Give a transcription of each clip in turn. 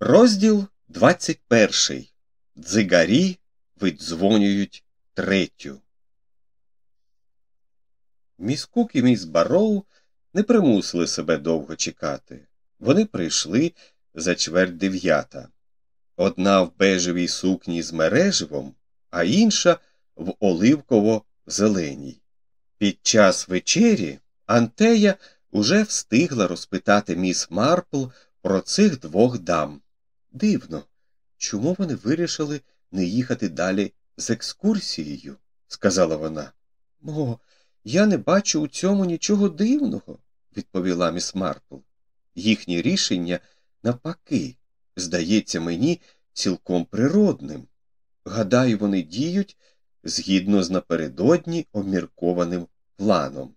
Розділ 21. Дзигарі видзвонюють третю. Міс Кук і міс Бароу не примусили себе довго чекати. Вони прийшли за чверть дев'ята. Одна в бежевій сукні з мереживом, а інша в оливково-зеленій. Під час вечері Антея уже встигла розпитати міс Марпл про цих двох дам. Дивно, чому вони вирішили не їхати далі з екскурсією, сказала вона. О, я не бачу у цьому нічого дивного, відповіла міс Марпл. Їхнє рішення, навпаки, здається мені цілком природним. Гадаю, вони діють згідно з напередодні обміркованим планом.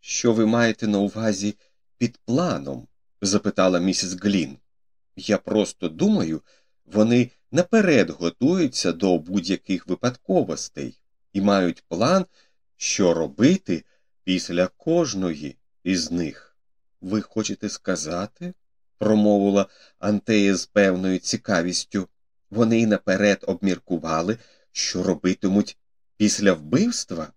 Що ви маєте на увазі під планом? запитала місіс Глін. Я просто думаю, вони наперед готуються до будь-яких випадковостей і мають план, що робити після кожної із них. Ви хочете сказати? промовила Антея з певною цікавістю. Вони наперед обміркували, що робитимуть після вбивства?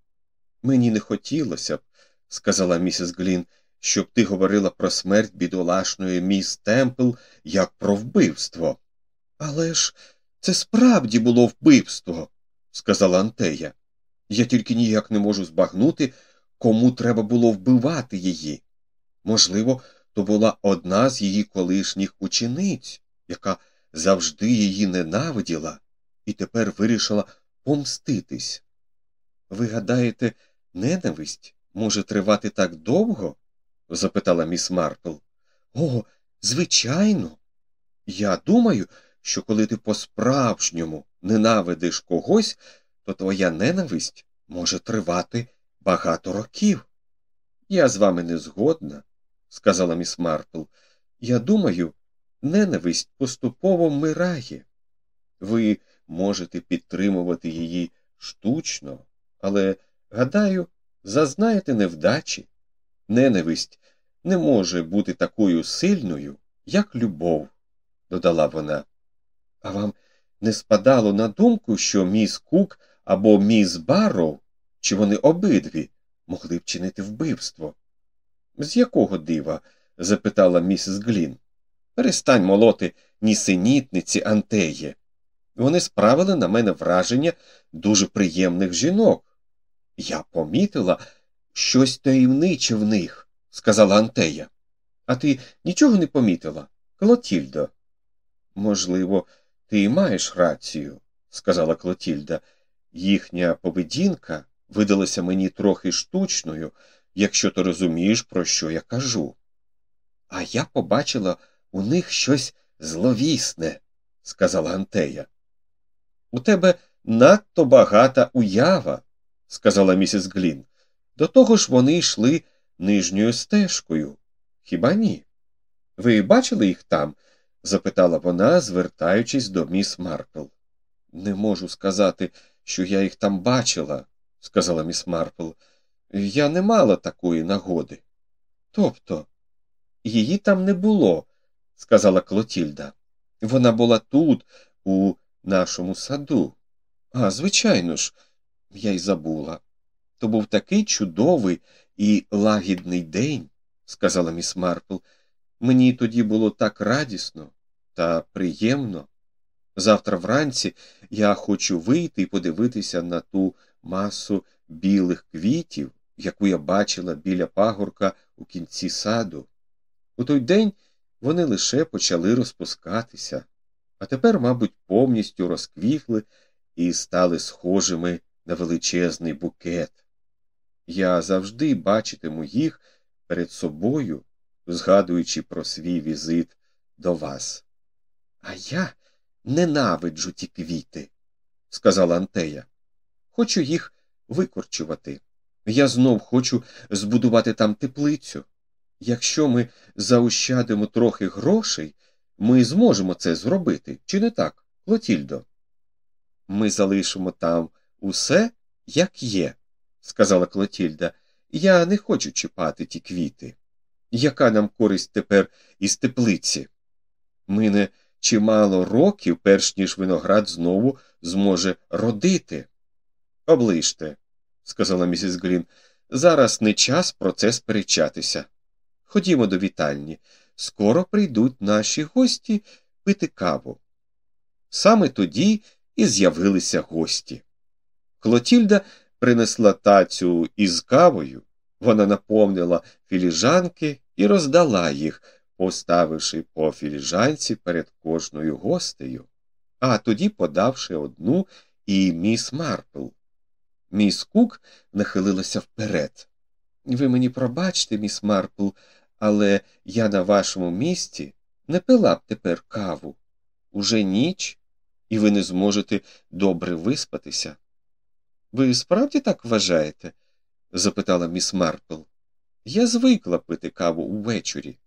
Мені не хотілося б, сказала місіс Глін, щоб ти говорила про смерть бідолашної міс Темпл як про вбивство. Але ж це справді було вбивство, сказала Антея. Я тільки ніяк не можу збагнути, кому треба було вбивати її. Можливо, то була одна з її колишніх учениць, яка завжди її ненавиділа і тепер вирішила помститись. Ви гадаєте, ненависть може тривати так довго? Запитала міс Марпл. О, звичайно. Я думаю, що коли ти по-справжньому ненавидиш когось, то твоя ненависть може тривати багато років. Я з вами не згодна, сказала міс Марпл. Я думаю, ненависть поступово вмирає. Ви можете підтримувати її штучно, але, гадаю, зазнаєте невдачі. Ненависть не може бути такою сильною, як любов, додала вона. А вам не спадало на думку, що міс Кук або міс Барроу, чи вони обидві могли б чинити вбивство? З якого дива? запитала місіс Глін. Перестань молоти нісенітниці Антеє. Вони справили на мене враження дуже приємних жінок. Я помітила щось таємниче в них, сказала Антея. А ти нічого не помітила, Клотільдо? Можливо, ти і маєш рацію, сказала Клотільда. Їхня поведінка видалася мені трохи штучною, якщо ти розумієш, про що я кажу. А я побачила у них щось зловісне, сказала Антея. У тебе надто багата уява, сказала місіс Глін. До того ж вони йшли нижньою стежкою. Хіба ні? Ви бачили їх там? запитала вона, звертаючись до міс Марпл. Не можу сказати, що я їх там бачила, сказала міс Марпл. Я не мала такої нагоди. Тобто, її там не було, сказала Клотільда. Вона була тут, у нашому саду. А, звичайно ж, я й забула. То був такий чудовий і лагідний день, сказала міс Марпл. Мені тоді було так радісно та приємно. Завтра вранці я хочу вийти і подивитися на ту масу білих квітів, яку я бачила біля пагорка у кінці саду. У той день вони лише почали розпускатися, а тепер, мабуть, повністю розквітли і стали схожими на величезний букет. Я завжди бачитиму їх перед собою, згадуючи про свій візит до вас. А я ненавиджу ті квіти, сказала Антея. Хочу їх викорчувати. Я знов хочу збудувати там теплицю. Якщо ми заощадимо трохи грошей, ми зможемо це зробити, чи не так, Клотільдо? Ми залишимо там усе, як є, сказала Клотільда. Я не хочу чіпати ті квіти. Яка нам користь тепер із теплиці? Ми не чимало років, перш ніж виноград знову зможе родити. Оближте, сказала місіс Грін, зараз не час про це сперечатися. Ходімо до вітальні. Скоро прийдуть наші гості пити каву. Саме тоді і з'явилися гості. Клотільда принесла тацю із кавою, вона наповнила філіжанки і роздала їх, поставивши по філіжанці перед кожною гостею, а тоді подавши одну і міс Марпл. Міс Кук нахилилася вперед. Ви мені пробачте, міс Марпл, але я на вашому місці не пила б тепер каву. Уже ніч, і ви не зможете добре виспатися. Ви справді так вважаєте? запитала міс Марпл. Я звикла пити каву ввечері.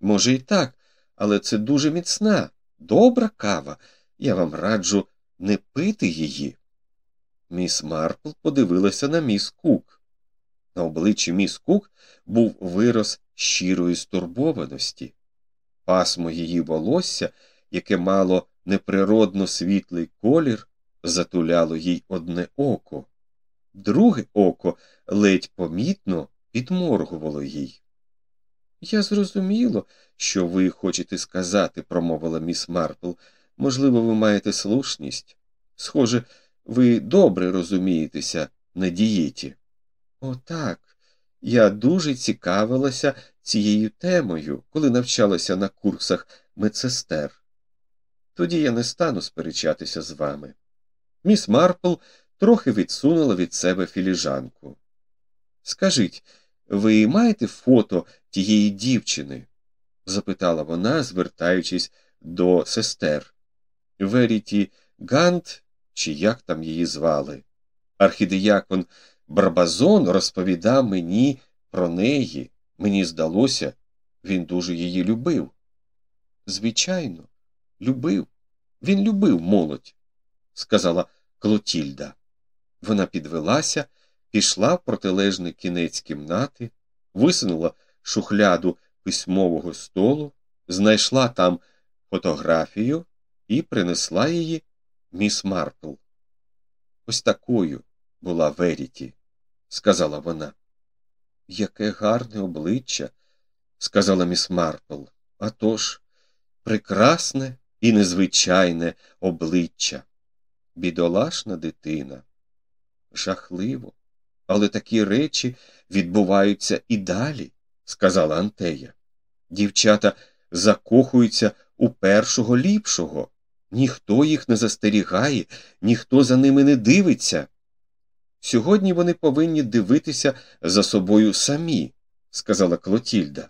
Може, і так, але це дуже міцна, добра кава. Я вам раджу не пити її. Міс Марпл подивилася на міс Кук. На обличчі міс Кук був вираз щирої стурбованості. Пасмо її волосся, яке мало неприродно світлий колір, затуляло їй одне око, друге око ледь помітно підморгувало їй. Я зрозуміло, що ви хочете сказати, промовила міс Марпл. Можливо, ви маєте слушність. Схоже, ви добре розумієтеся на дієті. О, так. Я дуже цікавилася цією темою, коли навчалася на курсах медсестер. Тоді я не стану сперечатися з вами. Міс Марпл трохи відсунула від себе філіжанку. Скажіть, ви маєте фото тієї дівчини? запитала вона, звертаючись до сестер. Веріті Гант, чи як там її звали. Архідеякон Барбазон розповідав мені про неї. Мені здалося, він дуже її любив. Звичайно, любив. Він любив молодь, сказала Клотільда. Вона підвелася, пішла в протилежний кінець кімнати, висунула шухляду письмового столу, знайшла там фотографію і принесла її міс Марпл. Ось такою була Веріті, сказала вона. Яке гарне обличчя, сказала міс Марпл. «А тож, прекрасне і незвичайне обличчя. Бідолашна дитина. Жахливо. Але такі речі відбуваються і далі, сказала Антея. Дівчата закохуються у першого ліпшого. Ніхто їх не застерігає, ніхто за ними не дивиться. Сьогодні вони повинні дивитися за собою самі, сказала Клотільда,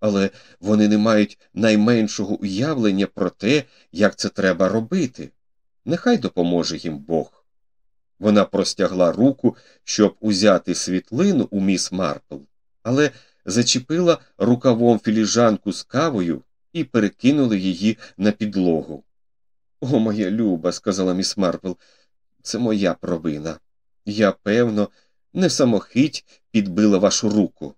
але вони не мають найменшого уявлення про те, як це треба робити. Нехай допоможе їм Бог. Вона простягла руку, щоб узяти світлину у міс Марпл, але зачепила рукавом філіжанку з кавою і перекинула її на підлогу. О, моя люба, сказала міс Марпл, це моя провина. Я, певно, не самохить підбила вашу руку.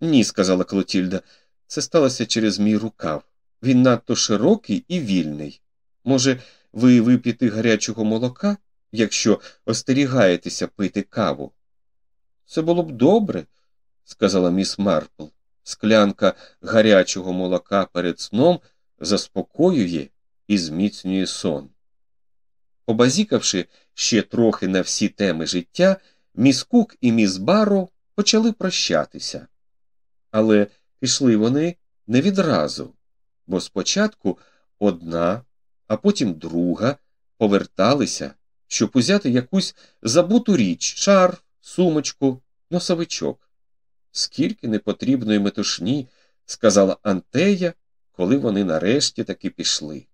Ні, сказала Клотільда, це сталося через мій рукав. Він надто широкий і вільний. Може, ви вип'єте гарячого молока, якщо остерігаєтеся пити каву? Це було б добре, сказала міс Марпл. Склянка гарячого молока перед сном заспокоює і зміцнює сон. Побазікавши ще трохи на всі теми життя, міс Кук і міс Барро почали прощатися. Але пішли вони не відразу, бо спочатку одна, а потім друга поверталися, щоб узяти якусь забуту річ, шар, сумочку, носовичок. Скільки непотрібної метушні, сказала Антея, коли вони нарешті таки пішли.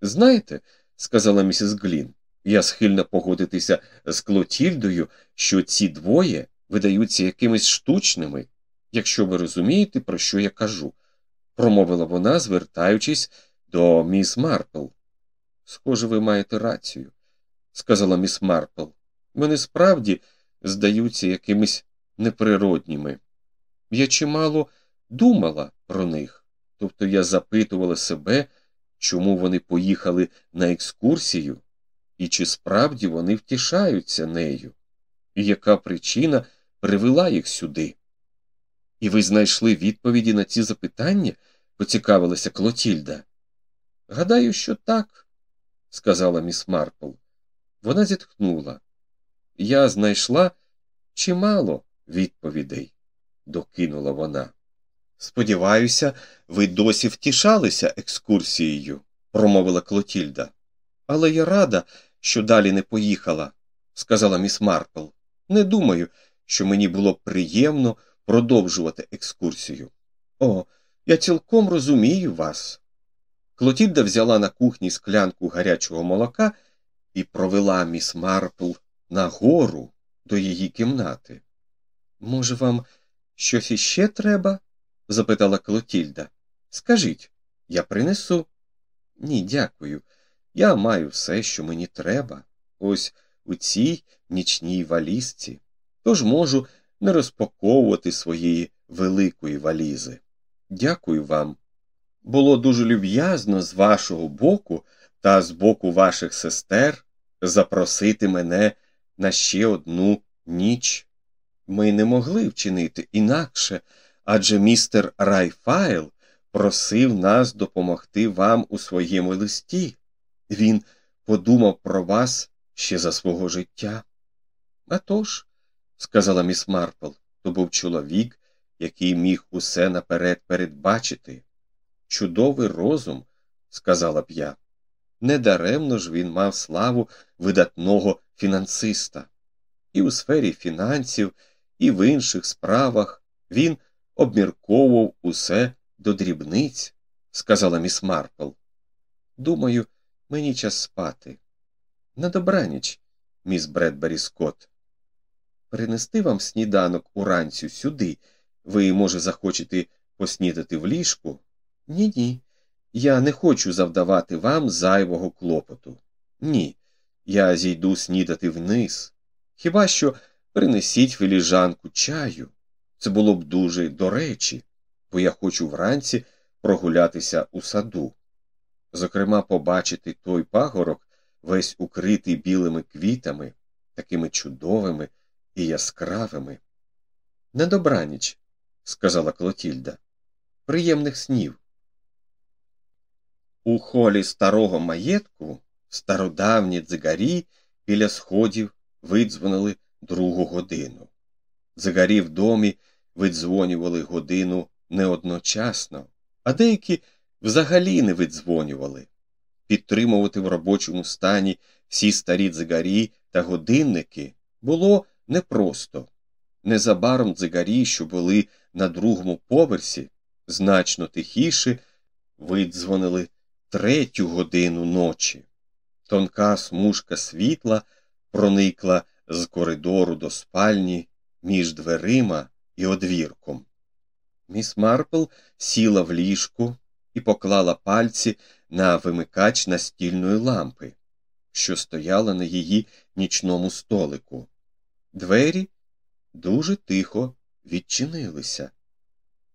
Знаєте, сказала місіс Глін, я схильна погодитися з Клотільдою, що ці двоє видаються якимись штучними, якщо ви розумієте, про що я кажу, промовила вона, звертаючись до міс Марпл. Схоже, ви маєте рацію, сказала міс Марпл. Вони справді здаються якимись неприродніми. Я чимало думала про них, тобто я запитувала себе, чому вони поїхали на екскурсію, і чи справді вони втішаються нею, і яка причина привела їх сюди. І ви знайшли відповіді на ці запитання? поцікавилася Клотільда. Гадаю, що так, сказала міс Марпл. Вона зітхнула. Я знайшла чимало відповідей, докинула вона. Сподіваюся, ви досі втішалися екскурсією, промовила Клотільда. Але я рада, що далі не поїхала, сказала міс Марпл. Не думаю, що мені було приємно продовжувати екскурсію. О, я цілком розумію вас. Клотільда взяла на кухні склянку гарячого молока і провела міс Марпл нагору до її кімнати. Може, вам щось іще треба? запитала Клотільда. Скажіть, я принесу. Ні, дякую. Я маю все, що мені треба. Ось у цій нічній валізці. Тож можу не розпаковувати своєї великої валізи. Дякую вам. Було дуже люб'язно з вашого боку та з боку ваших сестер запросити мене на ще одну ніч. Ми не могли вчинити інакше, адже містер Райфайл просив нас допомогти вам у своєму листі. Він подумав про вас ще за свого життя. «А тож», – сказала міс Марпл, то був чоловік, який міг усе наперед передбачити. Чудовий розум, сказала б я. Недаремно ж він мав славу видатного фінансиста. І у сфері фінансів, і в інших справах він обмірковував усе до дрібниць, сказала міс Марпл. Думаю, мені час спати. На добраніч, міс Бредбері Скотт. Принести вам сніданок уранцю сюди. Ви, може, захочете поснідати в ліжку? Ні, ні. Я не хочу завдавати вам зайвого клопоту. Ні. Я зійду снідати вниз. Хіба що принесіть філіжанку чаю. Це було б дуже до речі, бо я хочу вранці прогулятися у саду. Зокрема, побачити той пагорок, весь укритий білими квітами, такими чудовими і яскравими. На добраніч, сказала Клотільда, приємних снів. У холі старого маєтку стародавні дзигарі біля сходів видзвонили другу годину. Дзигарі в домі видзвонювали годину не одночасно, а деякі взагалі не видзвонювали. Підтримувати в робочому стані всі старі дзигарі та годинники було непросто. Незабаром дзигарі, що були на другому поверсі, значно тихіше, видзвонили третю годину ночі. Тонка смужка світла проникла з коридору до спальні між дверима і одвірком. Міс Марпл сіла в ліжку і поклала пальці на вимикач настільної лампи, що стояла на її нічному столику. Двері дуже тихо відчинилися.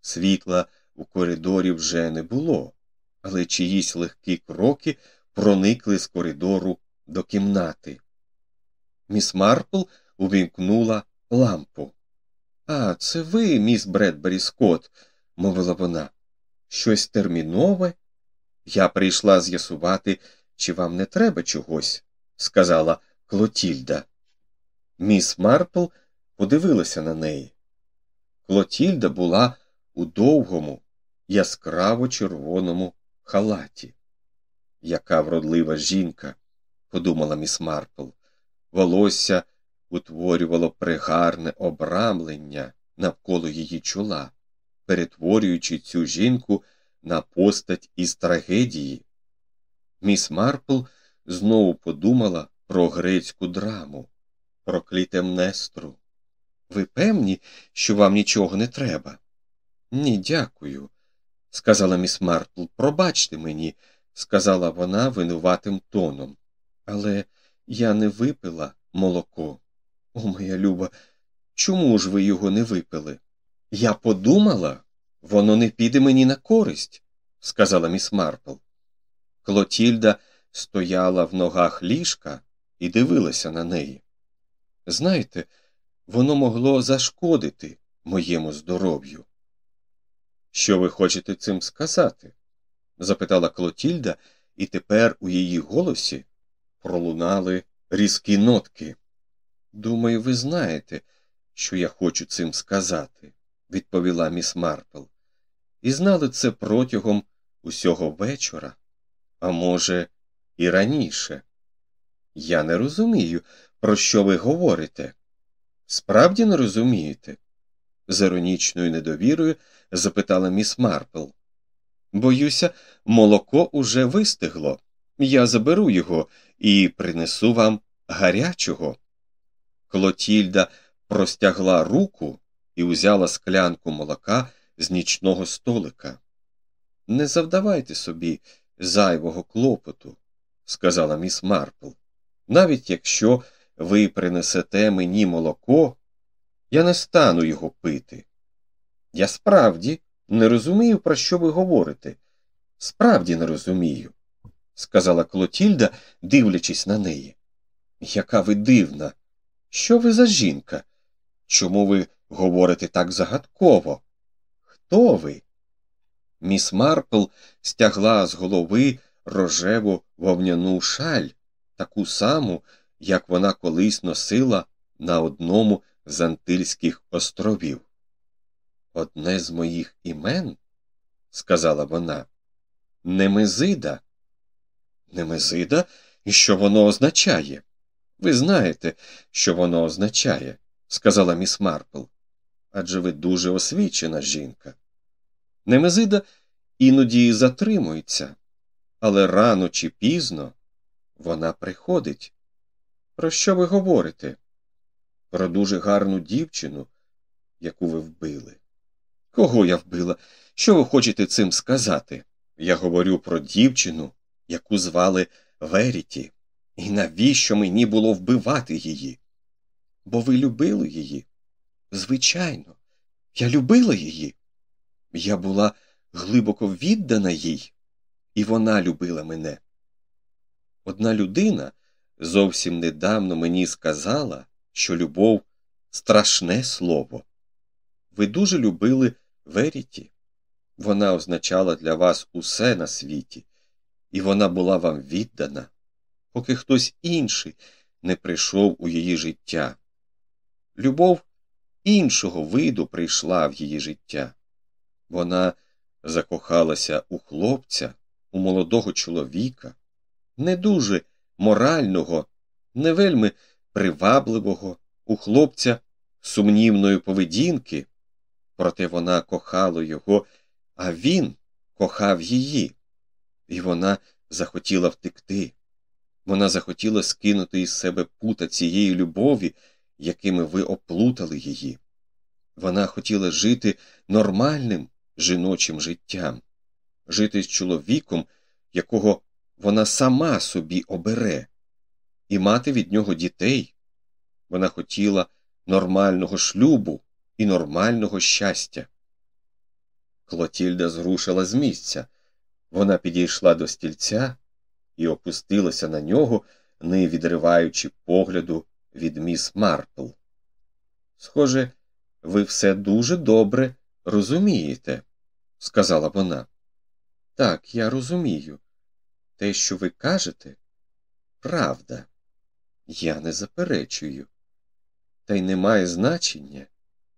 Світла у коридорі вже не було, але чиїсь легкі кроки проникли з коридору до кімнати. Міс Марпл увімкнула лампу. А, це ви, міс Бредбері Скотт, мовила вона. Щось термінове? Я прийшла з'ясувати, чи вам не треба чогось, сказала Клотільда. Міс Марпл подивилася на неї. Клотільда була у довгому, яскраво червоному халаті. Яка вродлива жінка, подумала міс Марпл. Волосся утворювало пригарне обрамлення навколо її чола, перетворюючи цю жінку на постать із трагедії. Міс Марпл знову подумала про грецьку драму, про клітемнестру. Ви певні, що вам нічого не треба? Ні, дякую, сказала міс Марпл. Пробачте мені, сказала вона винуватим тоном. Але я не випила молоко. О, моя люба, чому ж ви його не випили? Я подумала, воно не піде мені на користь, сказала міс Марпл. Клотільда стояла в ногах ліжка і дивилася на неї. Знаєте, воно могло зашкодити моєму здоров'ю. Що ви хочете цим сказати? запитала Клотільда, і тепер у її голосі пролунали різкі нотки. Думаю, ви знаєте, що я хочу цим сказати, відповіла міс Марпл. І знали це протягом усього вечора, а може, і раніше. Я не розумію, про що ви говорите. Справді не розумієте? з іронічною недовірою запитала міс Марпл. Боюся, молоко уже вистигло. Я заберу його і принесу вам гарячого. Клотільда простягла руку і узяла склянку молока з нічного столика. Не завдавайте собі зайвого клопоту, сказала міс Марпл. Навіть якщо ви принесете мені молоко, я не стану його пити. Я справді не розумію, про що ви говорите. Справді не розумію, сказала Клотільда, дивлячись на неї. Яка ви дивна. Що ви за жінка? Чому ви говорите так загадково? Хто ви? Міс Марпл стягла з голови рожеву вовняну шаль, таку саму, як вона колись носила на одному з Антильських островів. Одне з моїх імен, сказала вона, Немезида. Немезида? І що воно означає? Ви знаєте, що воно означає, сказала міс Марпл. Адже ви дуже освічена жінка. Немезида іноді затримується, але рано чи пізно вона приходить. Про що ви говорите? Про дуже гарну дівчину, яку ви вбили. Кого я вбила? Що ви хочете цим сказати? Я говорю про дівчину, яку звали Веріті. І навіщо мені було вбивати її? Бо ви любили її? Звичайно, я любила її. Я була глибоко віддана їй, і вона любила мене. Одна людина зовсім недавно мені сказала, що любов страшне слово. Ви дуже любили Веріті. Вона означала для вас усе на світі, і вона була вам віддана, поки хтось інший не прийшов у її життя. Любов іншого виду прийшла в її життя. Вона закохалася у хлопця, у молодого чоловіка, не дуже морального, не вельми привабливого, у хлопця сумнівної поведінки, проте вона кохала його, а він кохав її, і вона захотіла втекти. Вона захотіла скинути із себе пута цієї любові, якими ви оплутали її. Вона хотіла жити нормальним жіночим життям, жити з чоловіком, якого вона сама собі обере, і мати від нього дітей. Вона хотіла нормального шлюбу і нормального щастя. Клотільда зрушила з місця. Вона підійшла до стільця і опустилася на нього, не відриваючи погляду від міс Марпл. Схоже, ви все дуже добре розумієте, сказала вона. Так, я розумію. Те, що ви кажете, правда. Я не заперечую. Та й немає значення,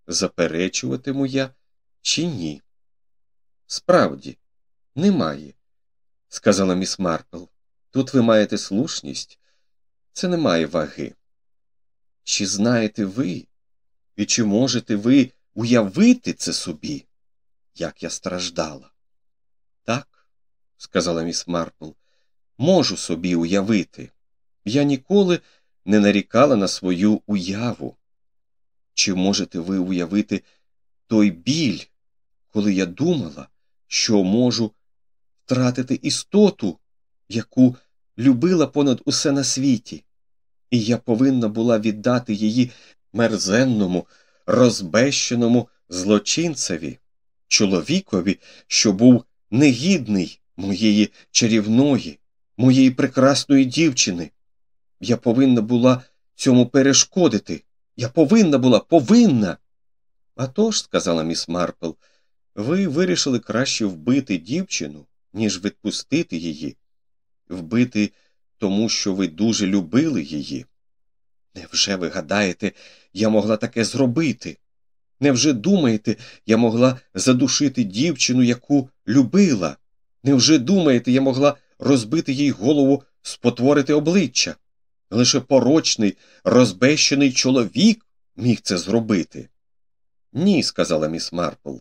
заперечуватиму я чи ні. Справді, немає, сказала міс Марпл. Тут ви маєте слушність, це не має ваги. Чи знаєте ви, і чи можете ви уявити це собі, як я страждала? Так, сказала міс Марпл, можу собі уявити. Я ніколи не нарікала на свою уяву. Чи можете ви уявити той біль, коли я думала, що можу втратити істоту, яку любила понад усе на світі, і я повинна була віддати її мерзенному, розбещеному злочинцеві, чоловікові, що був негідний моєї чарівної, моєї прекрасної дівчини. Я повинна була цьому перешкодити. Я повинна була, повинна. «А тож», – сказала міс Марпл, ви вирішили краще вбити дівчину, ніж відпустити її, вбити тому, що ви дуже любили її. Невже ви гадаєте, я могла таке зробити? Невже думаєте, я могла задушити дівчину, яку любила? Невже думаєте, я могла розбити їй голову, спотворити обличчя? Лише порочний, розбещений чоловік міг це зробити. Ні, сказала міс Марпл,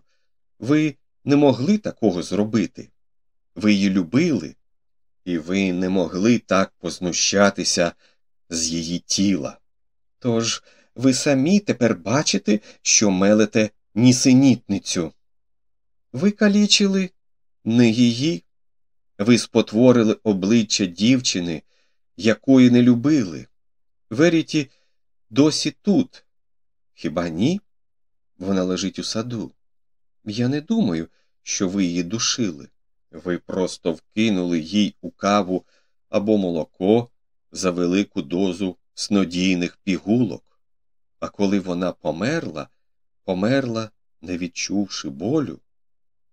ви не могли такого зробити. Ви її любили, і ви не могли так познущатися з її тіла. Тож ви самі тепер бачите, що мелете нісенітницю. Ви калічили не її, ви спотворили обличчя дівчини, якої не любили. Веріті досі тут. Хіба ні? Вона лежить у саду. Я не думаю, що ви її душили. Ви просто вкинули їй у каву або молоко за велику дозу снодійних пігулок. А коли вона померла, померла, не відчувши болю,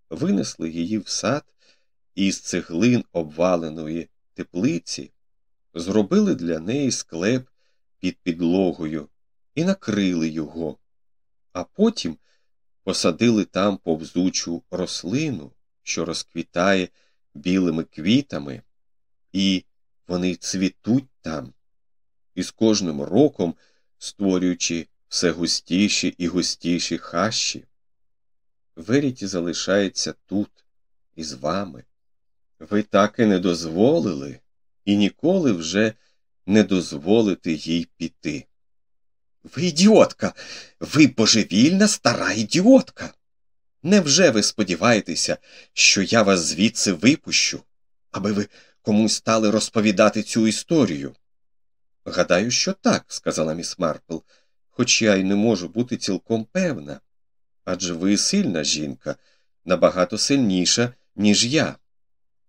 винесли її в сад і з цеглин обваленої теплиці, зробили для неї склеп під підлогою і накрили його, а потім посадили там повзучу рослину, що розквітає білими квітами, і вони цвітуть там, і з кожним роком створюючи все густіші і густіші хащі. Веріті залишається тут із вами. Ви так і не дозволили, і ніколи вже не дозволите їй піти. Ви ідіотка, ви божевільна стара ідіотка. Невже ви сподіваєтеся, що я вас звідси випущу, аби ви комусь стали розповідати цю історію? Гадаю, що так, сказала міс Марпл, хоч я й не можу бути цілком певна. Адже ви сильна жінка, набагато сильніша, ніж я.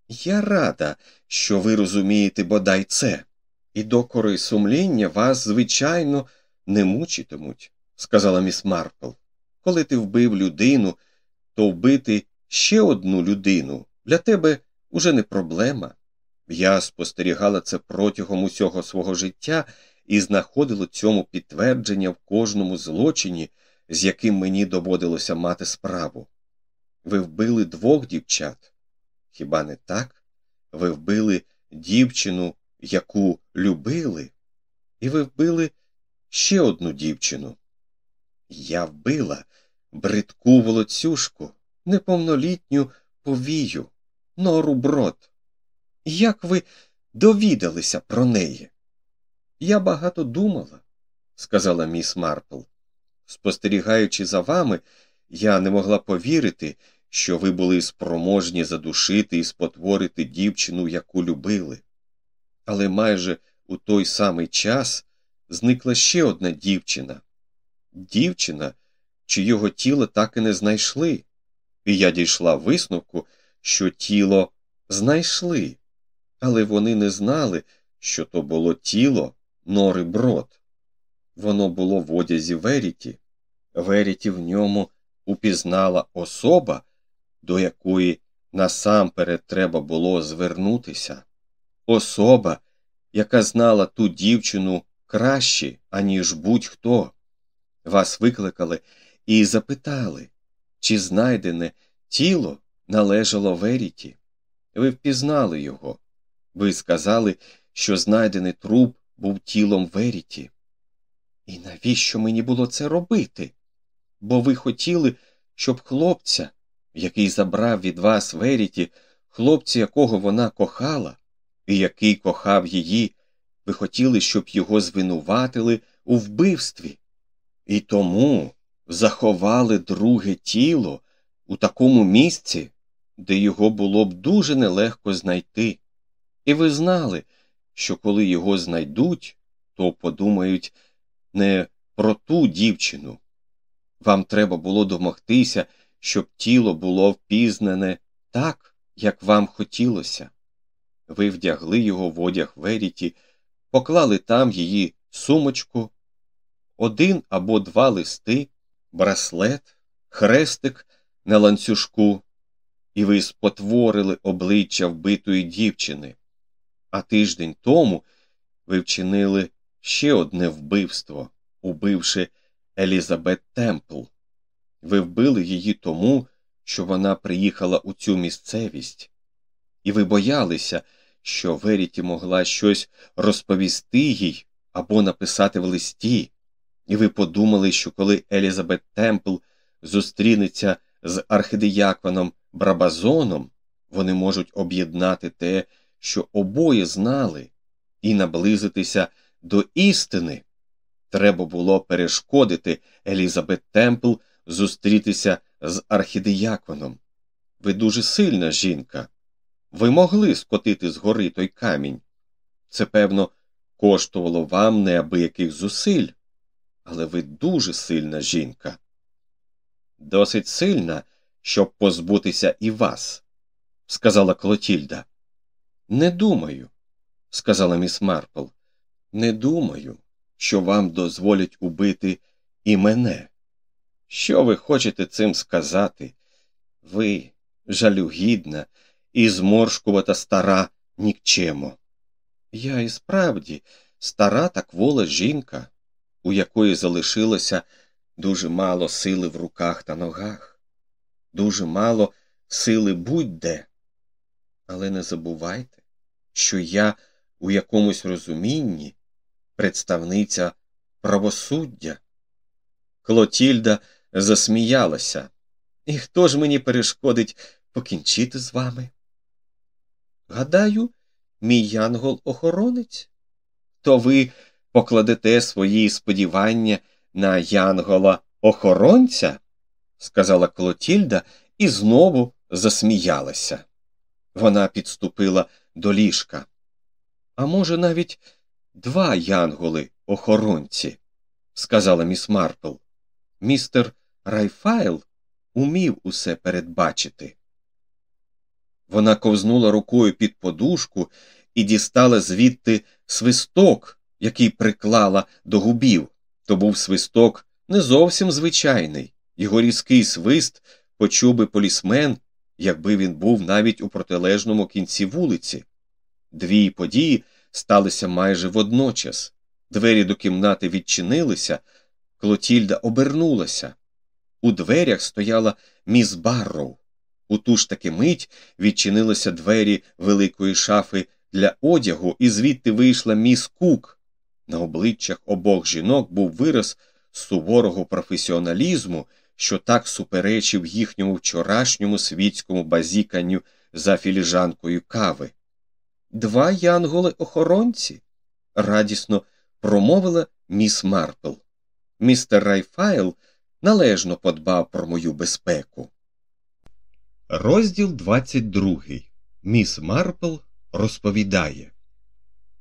Я рада, що ви розумієте бодай це, і докори сумління вас, звичайно, не мучитимуть, сказала міс Марпл. Коли ти вбив людину, то вбити ще одну людину для тебе уже не проблема. Я спостерігала це протягом усього свого життя і знаходила цьому підтвердження в кожному злочині, з яким мені доводилося мати справу. Ви вбили двох дівчат. Хіба не так? Ви вбили дівчину, яку любили, і ви вбили ще одну дівчину. Я вбила бридку волоцюжку, неповнолітню повію, нору брод. Як ви довідалися про неї? Я багато думала, сказала міс Марпл. Спостерігаючи за вами, я не могла повірити, що ви були спроможні задушити і спотворити дівчину, яку любили. Але майже у той самий час зникла ще одна дівчина дівчина, чийого тіло так і не знайшли, і я дійшла висновку, що тіло знайшли, але вони не знали, що то було тіло нори брод. Воно було в одязі Веріті. Веріті в ньому упізнала особа, до якої насамперед треба було звернутися, особа, яка знала ту дівчину краще, аніж будь-хто. Вас викликали і запитали, чи знайдене тіло належало Веріті. Ви впізнали його. Ви сказали, що знайдений труп був тілом Веріті. І навіщо мені було це робити? Бо ви хотіли, щоб хлопця, який забрав від вас Веріті, хлопця, якого вона кохала, і який кохав її, ви хотіли, щоб його звинуватили у вбивстві. І тому заховали друге тіло у такому місці, де його було б дуже нелегко знайти. І ви знали, що коли його знайдуть, то подумають не про ту дівчину. Вам треба було домогтися, щоб тіло було впізнане так, як вам хотілося. Ви вдягли його в одяг Веріті, поклали там її сумочку, один або два листи, браслет, хрестик на ланцюжку, і ви спотворили обличчя вбитої дівчини. А тиждень тому ви вчинили ще одне вбивство, убивши Елізабет Темпл. Ви вбили її тому, що вона приїхала у цю місцевість, і ви боялися, що Веріті могла щось розповісти їй або написати в листі, і ви подумали, що коли Елізабет Темпл зустрінеться з архидіяконом Брабазоном, вони можуть об'єднати те, що обоє знали, і наблизитися до істини. Треба було перешкодити Елізабет Темпл зустрітися з архідіяконом. Ви дуже сильна жінка. Ви могли скотити з гори той камінь. Це, певно, коштувало вам неабияких зусиль, але ви дуже сильна жінка. Досить сильна, щоб позбутися і вас, сказала Клотільда. Не думаю, сказала міс Марпл. Не думаю, що вам дозволять убити і мене. Що ви хочете цим сказати? Ви, жалюгідна і зморшкувата стара нікчемо. Я і справді стара та квола жінка, у якої залишилося дуже мало сили в руках та ногах, дуже мало сили будь-де. Але не забувайте, що я у якомусь розумінні представниця правосуддя. Клотільда засміялася. І хто ж мені перешкодить покінчити з вами? Гадаю, мій янгол охоронець. То ви покладете свої сподівання на янгола охоронця? сказала Клотільда і знову засміялася. Вона підступила до ліжка. А може, навіть два янголи охоронці, сказала міс Марпл. Містер Райфайл умів усе передбачити. Вона ковзнула рукою під подушку і дістала звідти свисток, який приклала до губів. То був свисток не зовсім звичайний, його різкий свист почув би полісмен, якби він був навіть у протилежному кінці вулиці. Дві події сталися майже водночас. Двері до кімнати відчинилися, Клотільда обернулася. У дверях стояла міс Барроу. У ту ж таки мить відчинилися двері великої шафи для одягу, і звідти вийшла міс Кук. На обличчях обох жінок був вираз суворого професіоналізму, що так суперечив їхньому вчорашньому світському базіканню за філіжанкою кави. Два янголи охоронці, радісно промовила міс Марпл. Містер Райфайл належно подбав про мою безпеку. Розділ 22. Міс Марпл розповідає.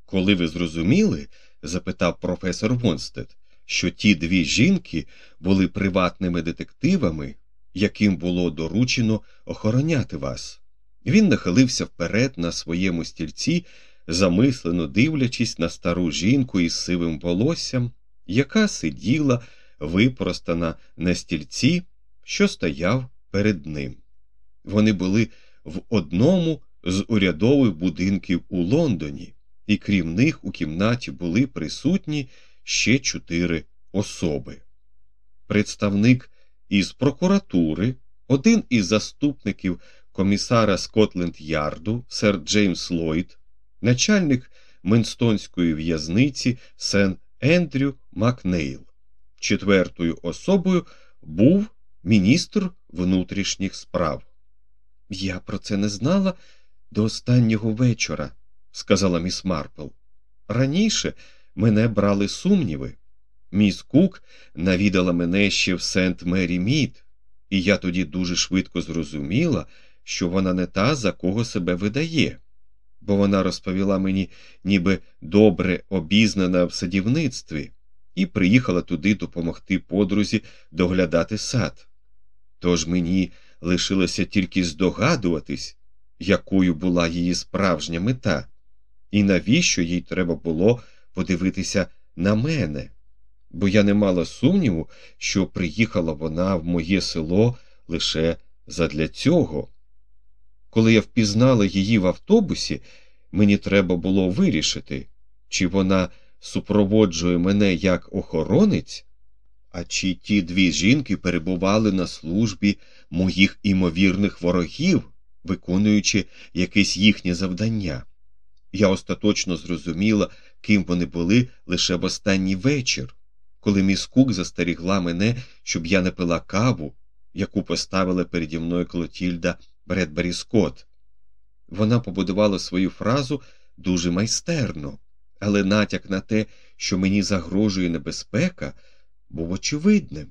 Коли ви зрозуміли, запитав професор Вонстед, що ті дві жінки були приватними детективами, яким було доручено охороняти вас. Він нахилився вперед на своєму стільці, замислено дивлячись на стару жінку із сивим волоссям, яка сиділа випростана на стільці, що стояв перед ним. Вони були в одному з урядових будинків у Лондоні, і крім них у кімнаті були присутні ще чотири особи. Представник із прокуратури, один із заступників комісара Скотленд Ярду, сер Джеймс Ллойд, начальник Менстонської в'язниці сер Ендрю Макнейл. Четвертою особою був міністр внутрішніх справ. Я про це не знала до останнього вечора, сказала міс Марпл. Раніше мене брали сумніви. Міс Кук навідала мене ще в Сент Мері Мід, і я тоді дуже швидко зрозуміла, що вона не та, за кого себе видає, бо вона розповіла мені, ніби добре обізнана в садівництві, і приїхала туди допомогти подрузі доглядати сад. Тож мені лишилося тільки здогадуватись, якою була її справжня мета, і навіщо їй треба було подивитися на мене, бо я не мала сумніву, що приїхала вона в моє село лише задля цього. Коли я впізнала її в автобусі, мені треба було вирішити, чи вона супроводжує мене як охоронець, а чи ті дві жінки перебували на службі моїх імовірних ворогів, виконуючи якесь їхнє завдання. Я остаточно зрозуміла, ким вони були лише в останній вечір, коли міс Кук застерігла мене, щоб я не пила каву, яку поставила переді мною Клотільда Бредбері Скотт. Вона побудувала свою фразу дуже майстерно, але натяк на те, що мені загрожує небезпека, був очевидним.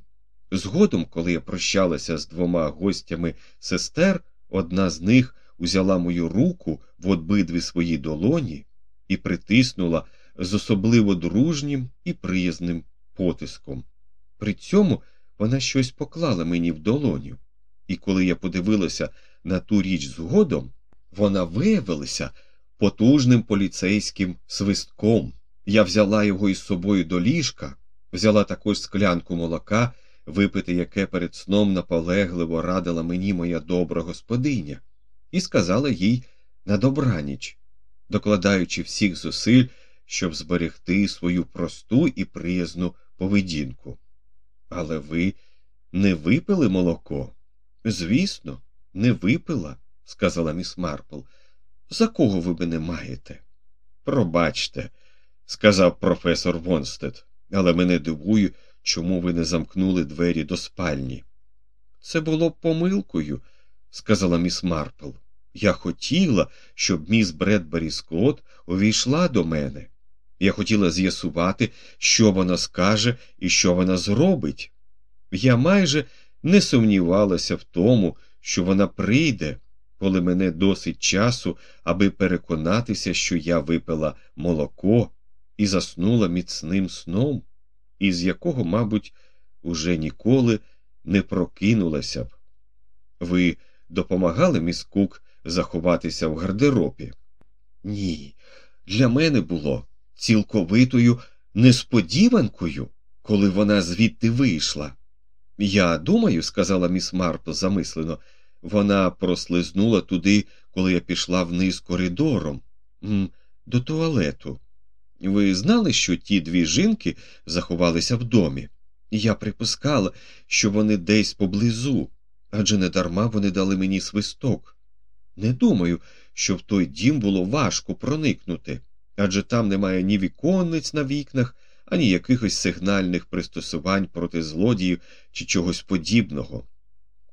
Згодом, коли я прощалася з двома гостями сестер, одна з них узяла мою руку в обидві свої долоні і притиснула з особливо дружнім і приязним потиском. При цьому вона щось поклала мені в долоню, і коли я подивилася на ту річ згодом, вона виявилася потужним поліцейським свистком. Я взяла його із собою до ліжка, взяла також склянку молока, випити яке перед сном наполегливо радила мені моя добра господиня, і сказала їй на добраніч, докладаючи всіх зусиль, щоб зберегти свою просту і приязну поведінку. Але ви не випили молоко? Звісно, не випила, сказала міс Марпл. За кого ви мене маєте? Пробачте, сказав професор Вонстед, але мене дивує, чому ви не замкнули двері до спальні. Це було помилкою, сказала міс Марпл. Я хотіла, щоб міс Бредбері Скотт увійшла до мене. Я хотіла з'ясувати, що вона скаже і що вона зробить. Я майже не сумнівалася в тому, що вона прийде, коли мене досить часу, аби переконатися, що я випила молоко і заснула міцним сном, із якого, мабуть, уже ніколи не прокинулася б. Ви допомагали міс Кук заховатися в гардеробі? Ні, для мене було цілковитою несподіванкою, коли вона звідти вийшла. Я думаю, сказала міс Марпл замислено, вона прослизнула туди, коли я пішла вниз коридором, до туалету. Ви знали, що ті дві жінки заховалися в домі? Я припускала, що вони десь поблизу, адже недарма вони дали мені свисток. Не думаю, що в той дім було важко проникнути, адже там немає ні віконниць на вікнах, ані якихось сигнальних пристосувань проти злодіїв чи чогось подібного.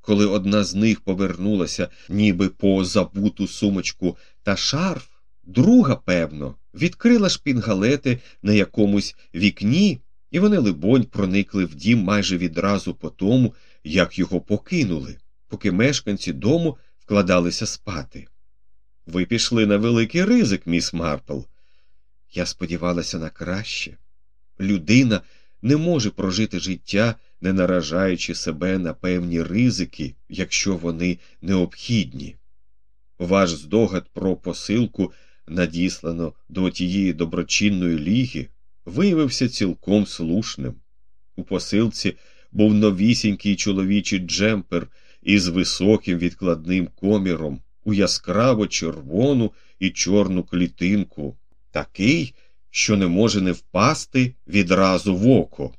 Коли одна з них повернулася, ніби по забуту сумочку та шарф, друга, певно, відкрила шпінгалети на якомусь вікні, і вони, либонь, проникли в дім майже відразу по тому, як його покинули, поки мешканці дому вкладалися спати. Ви пішли на великий ризик, міс Марпл. Я сподівалася на краще. Людина не може прожити життя, не наражаючи себе на певні ризики, якщо вони необхідні. Ваш здогад про посилку, надіслано до тієї доброчинної ліги, виявився цілком слушним. У посилці був новісінький чоловічий джемпер із високим відкладним коміром у яскраво червону і чорну клітинку, такий, що не може не впасти відразу в око.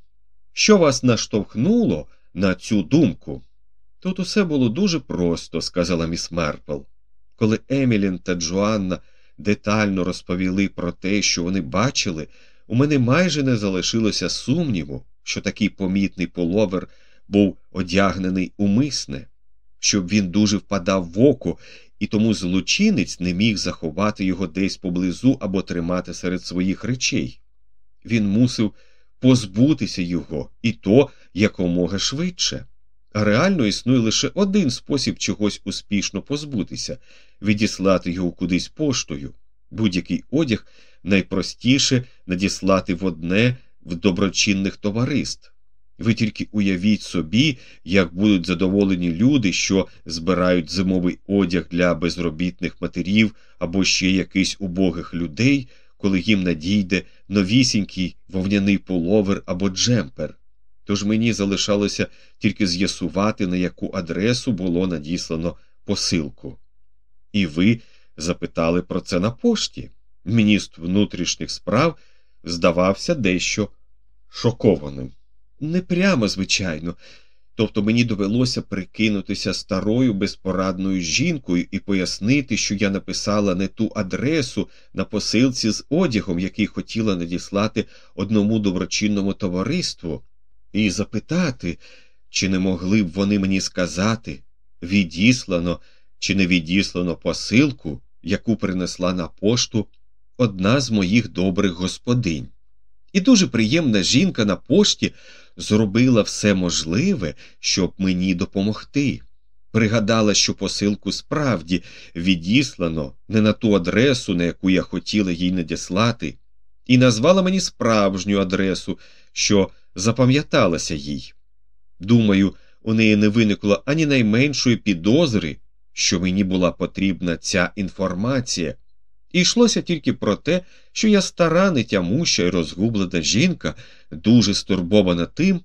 Що вас наштовхнуло на цю думку? Тут усе було дуже просто, сказала міс Мерпл. Коли Емілін та Джоанна детально розповіли про те, що вони бачили, у мене майже не залишилося сумніву, що такий помітний половер був одягнений умисне, щоб він дуже впадав в око і тому злочинець не міг заховати його десь поблизу або тримати серед своїх речей. Він мусив позбутися його, і то якомога швидше. А реально існує лише один спосіб чогось успішно позбутися відіслати його кудись поштою. Будь-який одяг найпростіше надіслати в одне в доброчинних товариств. Ви тільки уявіть собі, як будуть задоволені люди, що збирають зимовий одяг для безробітних матерів або ще якихось убогих людей, коли їм надійде новісінький вовняний пуловер або джемпер. Тож мені залишалося тільки з'ясувати, на яку адресу було надіслано посилку. І ви запитали про це на пошті. Міністр внутрішніх справ здавався дещо шокованим. Не прямо, звичайно. Тобто мені довелося прикинутися старою безпорадною жінкою і пояснити, що я написала не ту адресу на посилці з одягом, який хотіла надіслати одному доброчинному товариству, і запитати, чи не могли б вони мені сказати, відіслано чи не відіслано посилку, яку принесла на пошту одна з моїх добрих господинь. І дуже приємна жінка на пошті зробила все можливе, щоб мені допомогти. Пригадала, що посилку справді відіслано не на ту адресу, на яку я хотіла їй надіслати, і назвала мені справжню адресу, що запам'яталася їй. Думаю, у неї не виникло ані найменшої підозри, що мені була потрібна ця інформація, і йшлося тільки про те, що я стара, нетямуща і розгублена жінка, дуже стурбована тим,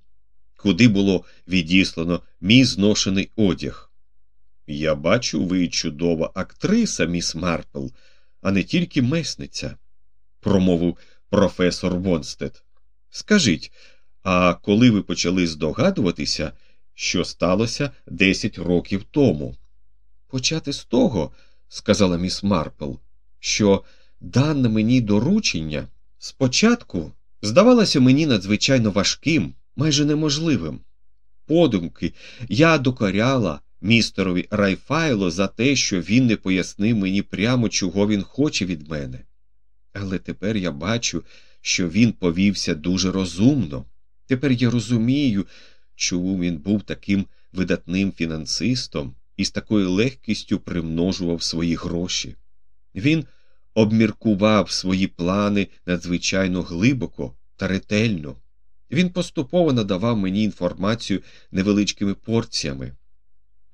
куди було відіслано мій зношений одяг. Я бачу, ви чудова актриса, міс Марпл, а не тільки месниця, промовив професор Вонстед. Скажіть, а коли ви почали здогадуватися, що сталося десять років тому? Почати з того, сказала міс Марпл, що дане мені доручення спочатку здавалося мені надзвичайно важким, майже неможливим. Подумки я докоряла містерові Райфайло за те, що він не пояснив мені прямо, чого він хоче від мене. Але тепер я бачу, що він повівся дуже розумно. Тепер я розумію, чому він був таким видатним фінансистом і з такою легкістю примножував свої гроші. Він обміркував свої плани надзвичайно глибоко та ретельно. Він поступово надавав мені інформацію невеличкими порціями.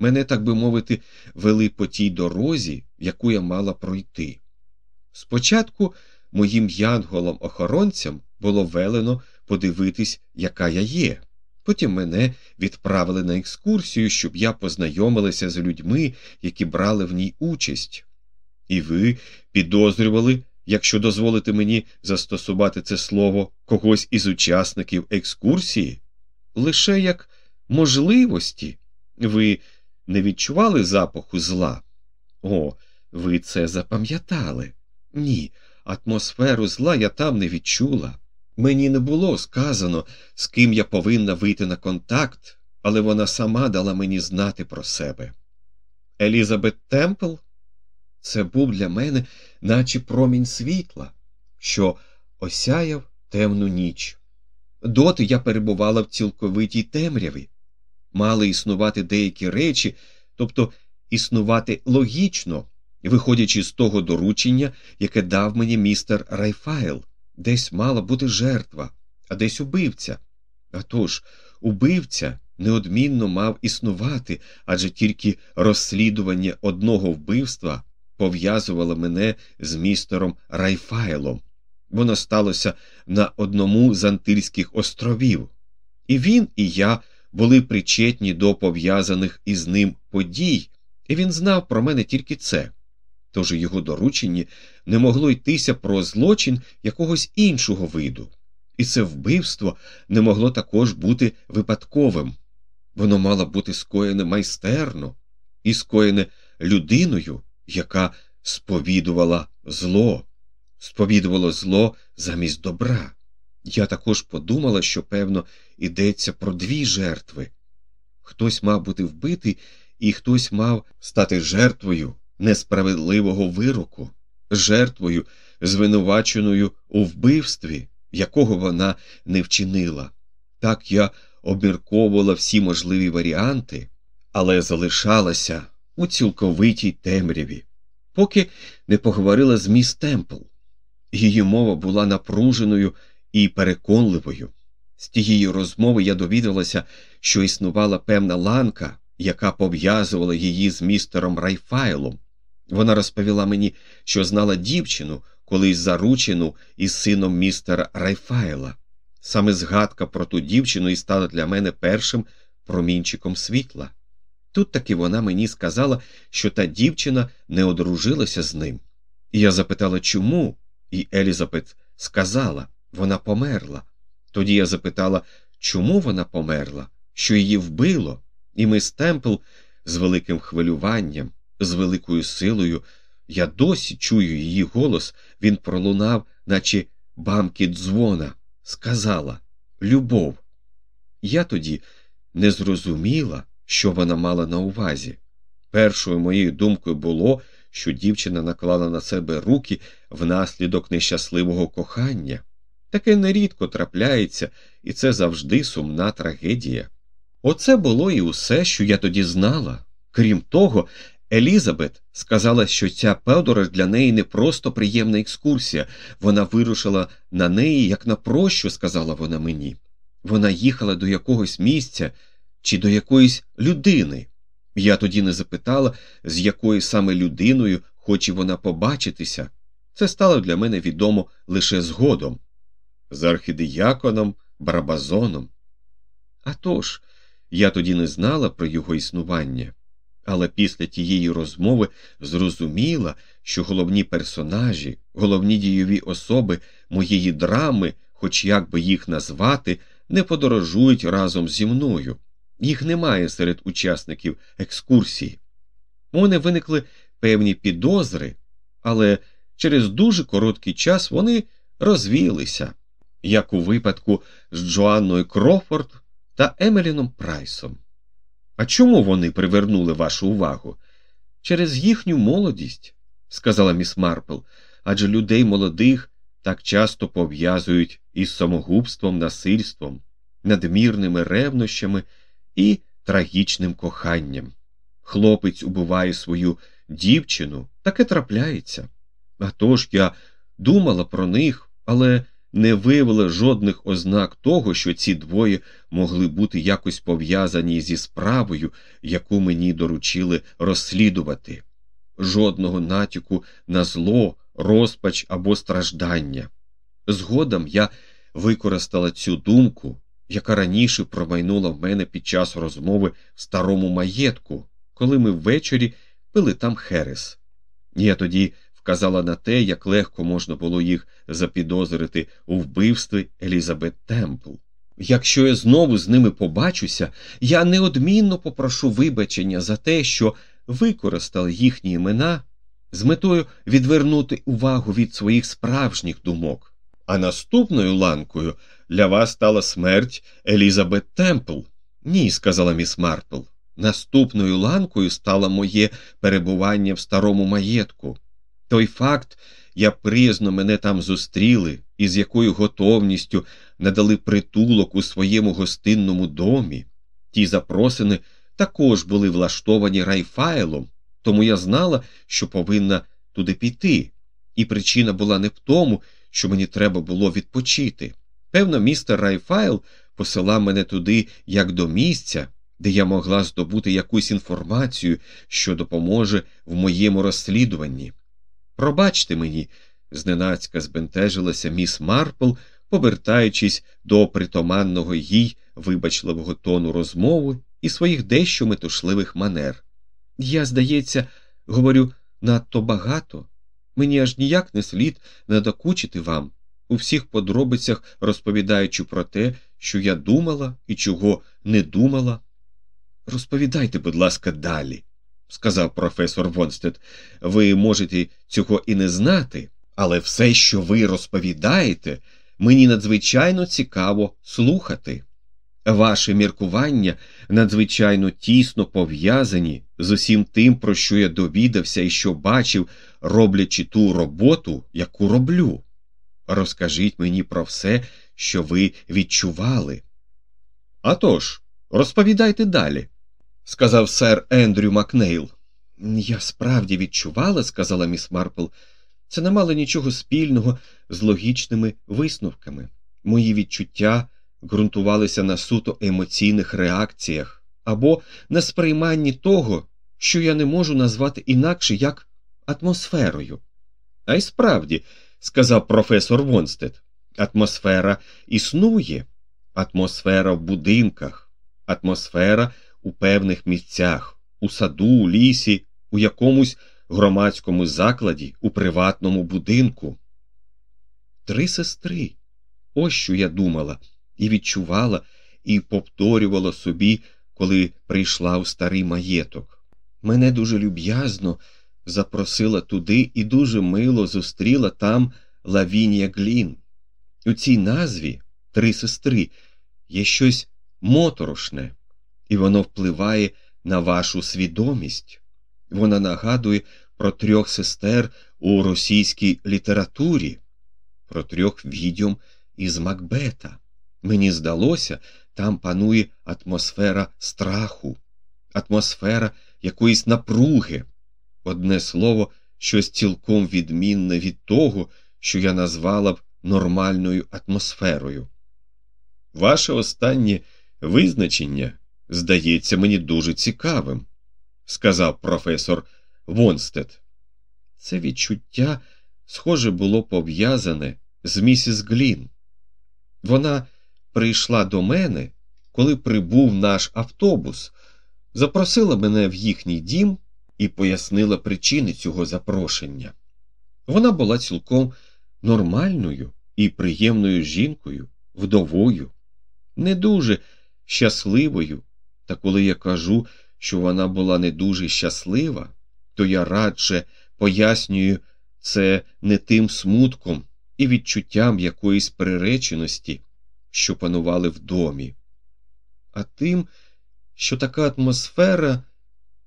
Мене, так би мовити, вели по тій дорозі, яку я мала пройти. Спочатку моїм янголом-охоронцям було велено подивитись, яка я є. Потім мене відправили на екскурсію, щоб я познайомилася з людьми, які брали в ній участь. І ви підозрювали, якщо дозволите мені застосувати це слово когось із учасників екскурсії? Лише як можливості. Ви не відчували запаху зла? О, ви це запам'ятали? Ні, атмосферу зла я там не відчула. Мені не було сказано, з ким я повинна вийти на контакт, але вона сама дала мені знати про себе. Елізабет Темпл це був для мене, наче промінь світла, що осяяв темну ніч. Доти я перебувала в цілковитій темряві, мали існувати деякі речі, тобто існувати логічно, виходячи з того доручення, яке дав мені містер Райфайл. Десь мала бути жертва, а десь убивця. А тож, убивця неодмінно мав існувати, адже тільки розслідування одного вбивства пов'язувало мене з містером Райфайлом. Воно сталося на одному з Антильських островів, і він і я були причетні до пов'язаних із ним подій, і він знав про мене тільки це тож у його дорученні не могло йтися про злочин якогось іншого виду, і це вбивство не могло також бути випадковим. Воно мало бути скоєне майстерно і скоєне людиною, яка сповідувала зло, сповідувало зло замість добра. Я також подумала, що, певно, йдеться про дві жертви. Хтось мав бути вбитий, і хтось мав стати жертвою несправедливого вироку, жертвою, звинуваченою у вбивстві, якого вона не вчинила. Так я обмірковувала всі можливі варіанти, але залишалася у цілковитій темряві, поки не поговорила з міс Темпл. Її мова була напруженою і переконливою. З тієї розмови я довідалася, що існувала певна ланка, яка пов'язувала її з містером Райфайлом. Вона розповіла мені, що знала дівчину, колись заручену із сином містера Райфайла. Саме згадка про ту дівчину і стала для мене першим промінчиком світла. Тут таки вона мені сказала, що та дівчина не одружилася з ним. І я запитала, чому, і Елізабет сказала вона померла. Тоді я запитала, чому вона померла, що її вбило, і мис Темпл з великим хвилюванням, з великою силою, я досі чую її голос, він пролунав, наче бамки дзвона, сказала Любов. Я тоді не зрозуміла, що вона мала на увазі. Першою моєю думкою було, що дівчина наклала на себе руки внаслідок нещасливого кохання. Таке нерідко трапляється, і це завжди сумна трагедія. Оце було і усе, що я тоді знала. Крім того, Елізабет сказала, що ця подорож для неї не просто приємна екскурсія, вона вирушила на неї, як на прощу, сказала вона мені. Вона їхала до якогось місця чи до якоїсь людини. Я тоді не запитала, з якою саме людиною хоче вона побачитися. Це стало для мене відомо лише згодом з архідіяконом Барабазоном. А тож, я тоді не знала про його існування, але після тієї розмови зрозуміла, що головні персонажі, головні дійові особи моєї драми, хоч як би їх назвати, не подорожують разом зі мною. Їх немає серед учасників екскурсії. У мене виникли певні підозри, але через дуже короткий час вони розвіялися як у випадку з Джоанною Крофорд та Емеліном Прайсом. А чому вони привернули вашу увагу? Через їхню молодість, сказала міс Марпл, адже людей молодих так часто пов'язують із самогубством, насильством, надмірними ревнощами і трагічним коханням. Хлопець убиває свою дівчину, таке трапляється. А тож я думала про них, але не виявила жодних ознак того, що ці двоє могли бути якось пов'язані зі справою, яку мені доручили розслідувати, жодного натяку на зло, розпач або страждання. Згодом я використала цю думку, яка раніше промайнула в мене під час розмови в старому маєтку, коли ми ввечері пили там херес. Я тоді вказала на те, як легко можна було їх запідозрити у вбивстві Елізабет Темпл. Якщо я знову з ними побачуся, я неодмінно попрошу вибачення за те, що використали їхні імена з метою відвернути увагу від своїх справжніх думок. А наступною ланкою для вас стала смерть Елізабет Темпл. Ні, сказала міс Марпл. Наступною ланкою стало моє перебування в старому маєтку. Той факт, як приязно мене там зустріли і з якою готовністю надали притулок у своєму гостинному домі. Ті запросини також були влаштовані райфайлом, тому я знала, що повинна туди піти, і причина була не в тому, що мені треба було відпочити. Певно, містер Райфайл посилав мене туди як до місця, де я могла здобути якусь інформацію, що допоможе в моєму розслідуванні. Пробачте мені, зненацька збентежилася міс Марпл, повертаючись до притоманного їй вибачливого тону розмови і своїх дещо метушливих манер. Я, здається, говорю надто багато. Мені аж ніяк не слід надокучити вам, у всіх подробицях розповідаючи про те, що я думала і чого не думала. Розповідайте, будь ласка, далі сказав професор Вонстед, ви можете цього і не знати, але все, що ви розповідаєте, мені надзвичайно цікаво слухати. Ваше міркування надзвичайно тісно пов'язані з усім тим, про що я довідався і що бачив, роблячи ту роботу, яку роблю. Розкажіть мені про все, що ви відчували. «А тож, розповідайте далі сказав сер Ендрю Макнейл. Я справді відчувала, сказала міс Марпл, це не мало нічого спільного з логічними висновками. Мої відчуття ґрунтувалися на суто емоційних реакціях або на сприйманні того, що я не можу назвати інакше як атмосферою. А й справді, сказав професор Вонстед, атмосфера існує, атмосфера в будинках, атмосфера у певних місцях, у саду, у лісі, у якомусь громадському закладі, у приватному будинку. Три сестри. Ось що я думала, і відчувала, і повторювала собі, коли прийшла у старий маєток. Мене дуже люб'язно запросила туди і дуже мило зустріла там Лавінія Глін. У цій назві три сестри є щось моторошне, і воно впливає на вашу свідомість. Вона нагадує про трьох сестер у російській літературі, про трьох відьом із Макбета. Мені здалося, там панує атмосфера страху, атмосфера якоїсь напруги. Одне слово, щось цілком відмінне від того, що я назвала б нормальною атмосферою. Ваше останнє визначення здається мені дуже цікавим, сказав професор Вонстед. Це відчуття, схоже, було пов'язане з місіс Глін. Вона прийшла до мене, коли прибув наш автобус, запросила мене в їхній дім і пояснила причини цього запрошення. Вона була цілком нормальною і приємною жінкою, вдовою, не дуже щасливою, та коли я кажу, що вона була не дуже щаслива, то я радше пояснюю це не тим смутком і відчуттям якоїсь приреченості, що панували в домі, а тим, що така атмосфера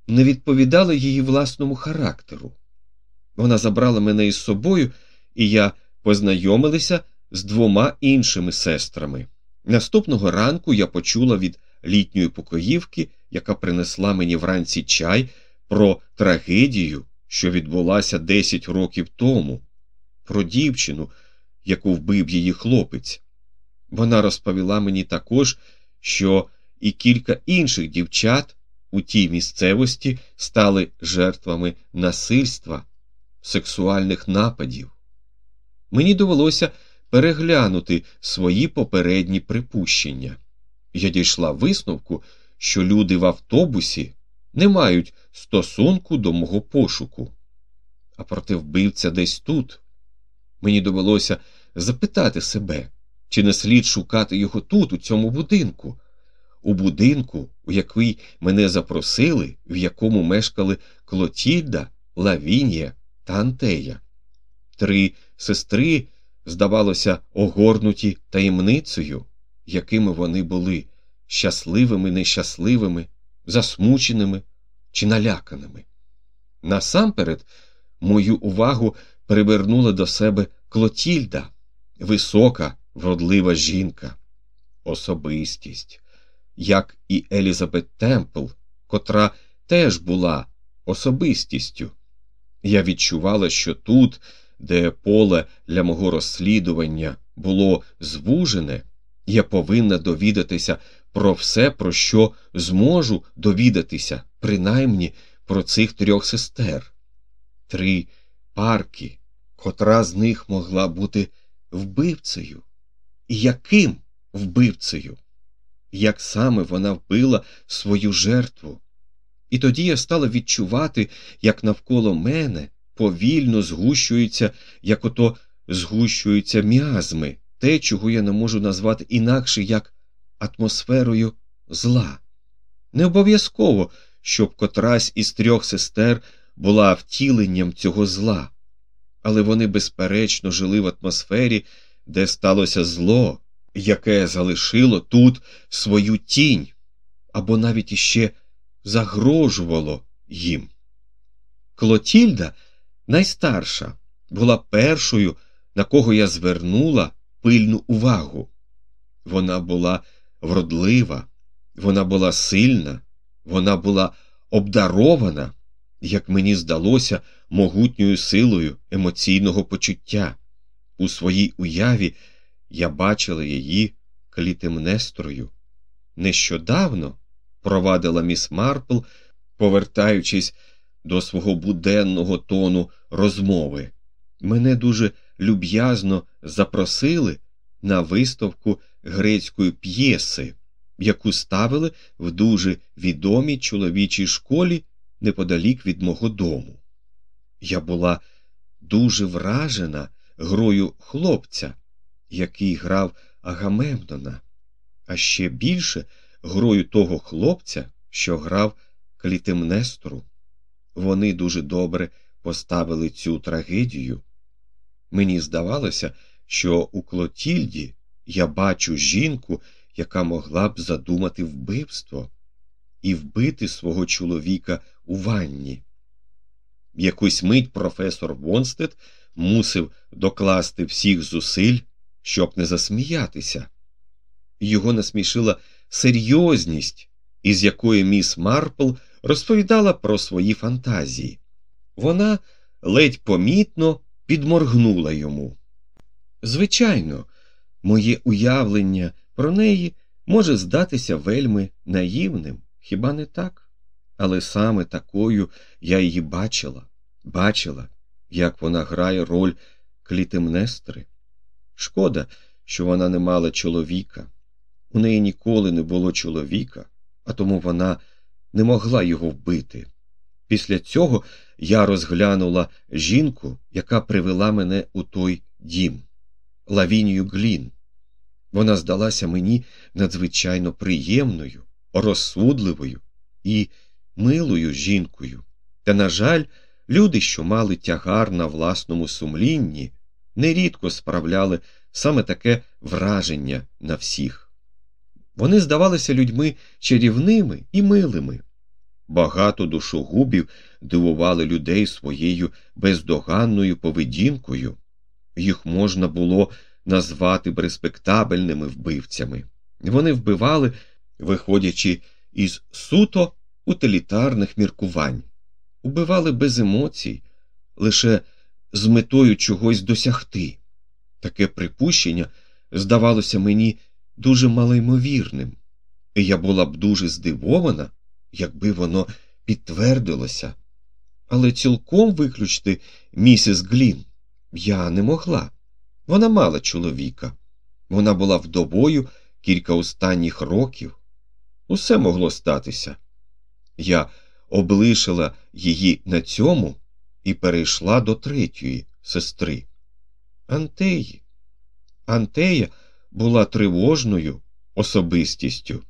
не відповідала її власному характеру. Вона забрала мене із собою, і я познайомилася з двома іншими сестрами. Наступного ранку я почула від літньої покоївки, яка принесла мені вранці чай, про трагедію, що відбулася 10 років тому, про дівчину, яку вбив її хлопець. Вона розповіла мені також, що і кілька інших дівчат у тій місцевості стали жертвами насильства, сексуальних нападів. Мені довелося переглянути свої попередні припущення. Я дійшла висновку, що люди в автобусі не мають стосунку до мого пошуку. А проте вбивця десь тут. Мені довелося запитати себе, чи не слід шукати його тут, у цьому будинку, у будинку, у який мене запросили, в якому мешкали Клотільда, Лавінія та Антея. Три сестри, здавалося, огорнуті таємницею, якими вони були щасливими, нещасливими, засмученими чи наляканими. Насамперед, мою увагу привернула до себе Клотільда, висока, вродлива жінка, особистість, як і Елізабет Темпл, котра теж була особистістю. Я відчувала, що тут, де поле для мого розслідування було звужене, я повинна довідатися про все, про що зможу довідатися, принаймні про цих трьох сестер. Три парки, котра з них могла бути вбивцею. І яким вбивцею? Як саме вона вбила свою жертву? І тоді я стала відчувати, як навколо мене повільно згущуються, як ото згущуються м'язми, те, чого я не можу назвати інакше як атмосферою зла. Не обов'язково, щоб котрась із трьох сестер була втіленням цього зла, але вони безперечно жили в атмосфері, де сталося зло, яке залишило тут свою тінь, або навіть іще загрожувало їм. Клотільда, найстарша, була першою, на кого я звернула пильну увагу. Вона була вродлива, вона була сильна, вона була обдарована, як мені здалося, могутньою силою емоційного почуття. У своїй уяві я бачила її Клітемнестрою. Нещодавно, провадила міс Марпл, повертаючись до свого буденного тону розмови, мене дуже люб'язно запросили на виставку грецької п'єси, яку ставили в дуже відомій чоловічій школі неподалік від мого дому. Я була дуже вражена грою хлопця, який грав Агамемнона, а ще більше грою того хлопця, що грав Клітемнестру. Вони дуже добре поставили цю трагедію. Мені здавалося, що у Клотільді я бачу жінку, яка могла б задумати вбивство і вбити свого чоловіка у ванні. Якусь мить професор Вонстед мусив докласти всіх зусиль, щоб не засміятися. Його насмішила серйозність, із якої міс Марпл розповідала про свої фантазії. Вона ледь помітно підморгнула йому. Звичайно, моє уявлення про неї може здатися вельми наївним, хіба не так? Але саме такою я її бачила, бачила, як вона грає роль Клітемнестри. Шкода, що вона не мала чоловіка. У неї ніколи не було чоловіка, а тому вона не могла його вбити. Після цього я розглянула жінку, яка привела мене у той дім Лавінію Глін. Вона здалася мені надзвичайно приємною, розсудливою і милою жінкою. Та, на жаль, люди, що мали тягар на власному сумлінні, нерідко справляли саме таке враження на всіх. Вони здавалися людьми чарівними і милими. Багато душогубів дивували людей своєю бездоганною поведінкою, їх можна було назвати респектабельними вбивцями. Вони вбивали, виходячи із суто утилітарних міркувань, убивали без емоцій, лише з метою чогось досягти. Таке припущення здавалося мені дуже малоймовірним, і я була б дуже здивована, якби воно підтвердилося. Але цілком виключити місіс Глін я не могла. Вона мала чоловіка. Вона була вдовою кілька останніх років. Усе могло статися. Я облишила її на цьому і перейшла до третьої сестри. Антеї. Антея була тривожною особистістю,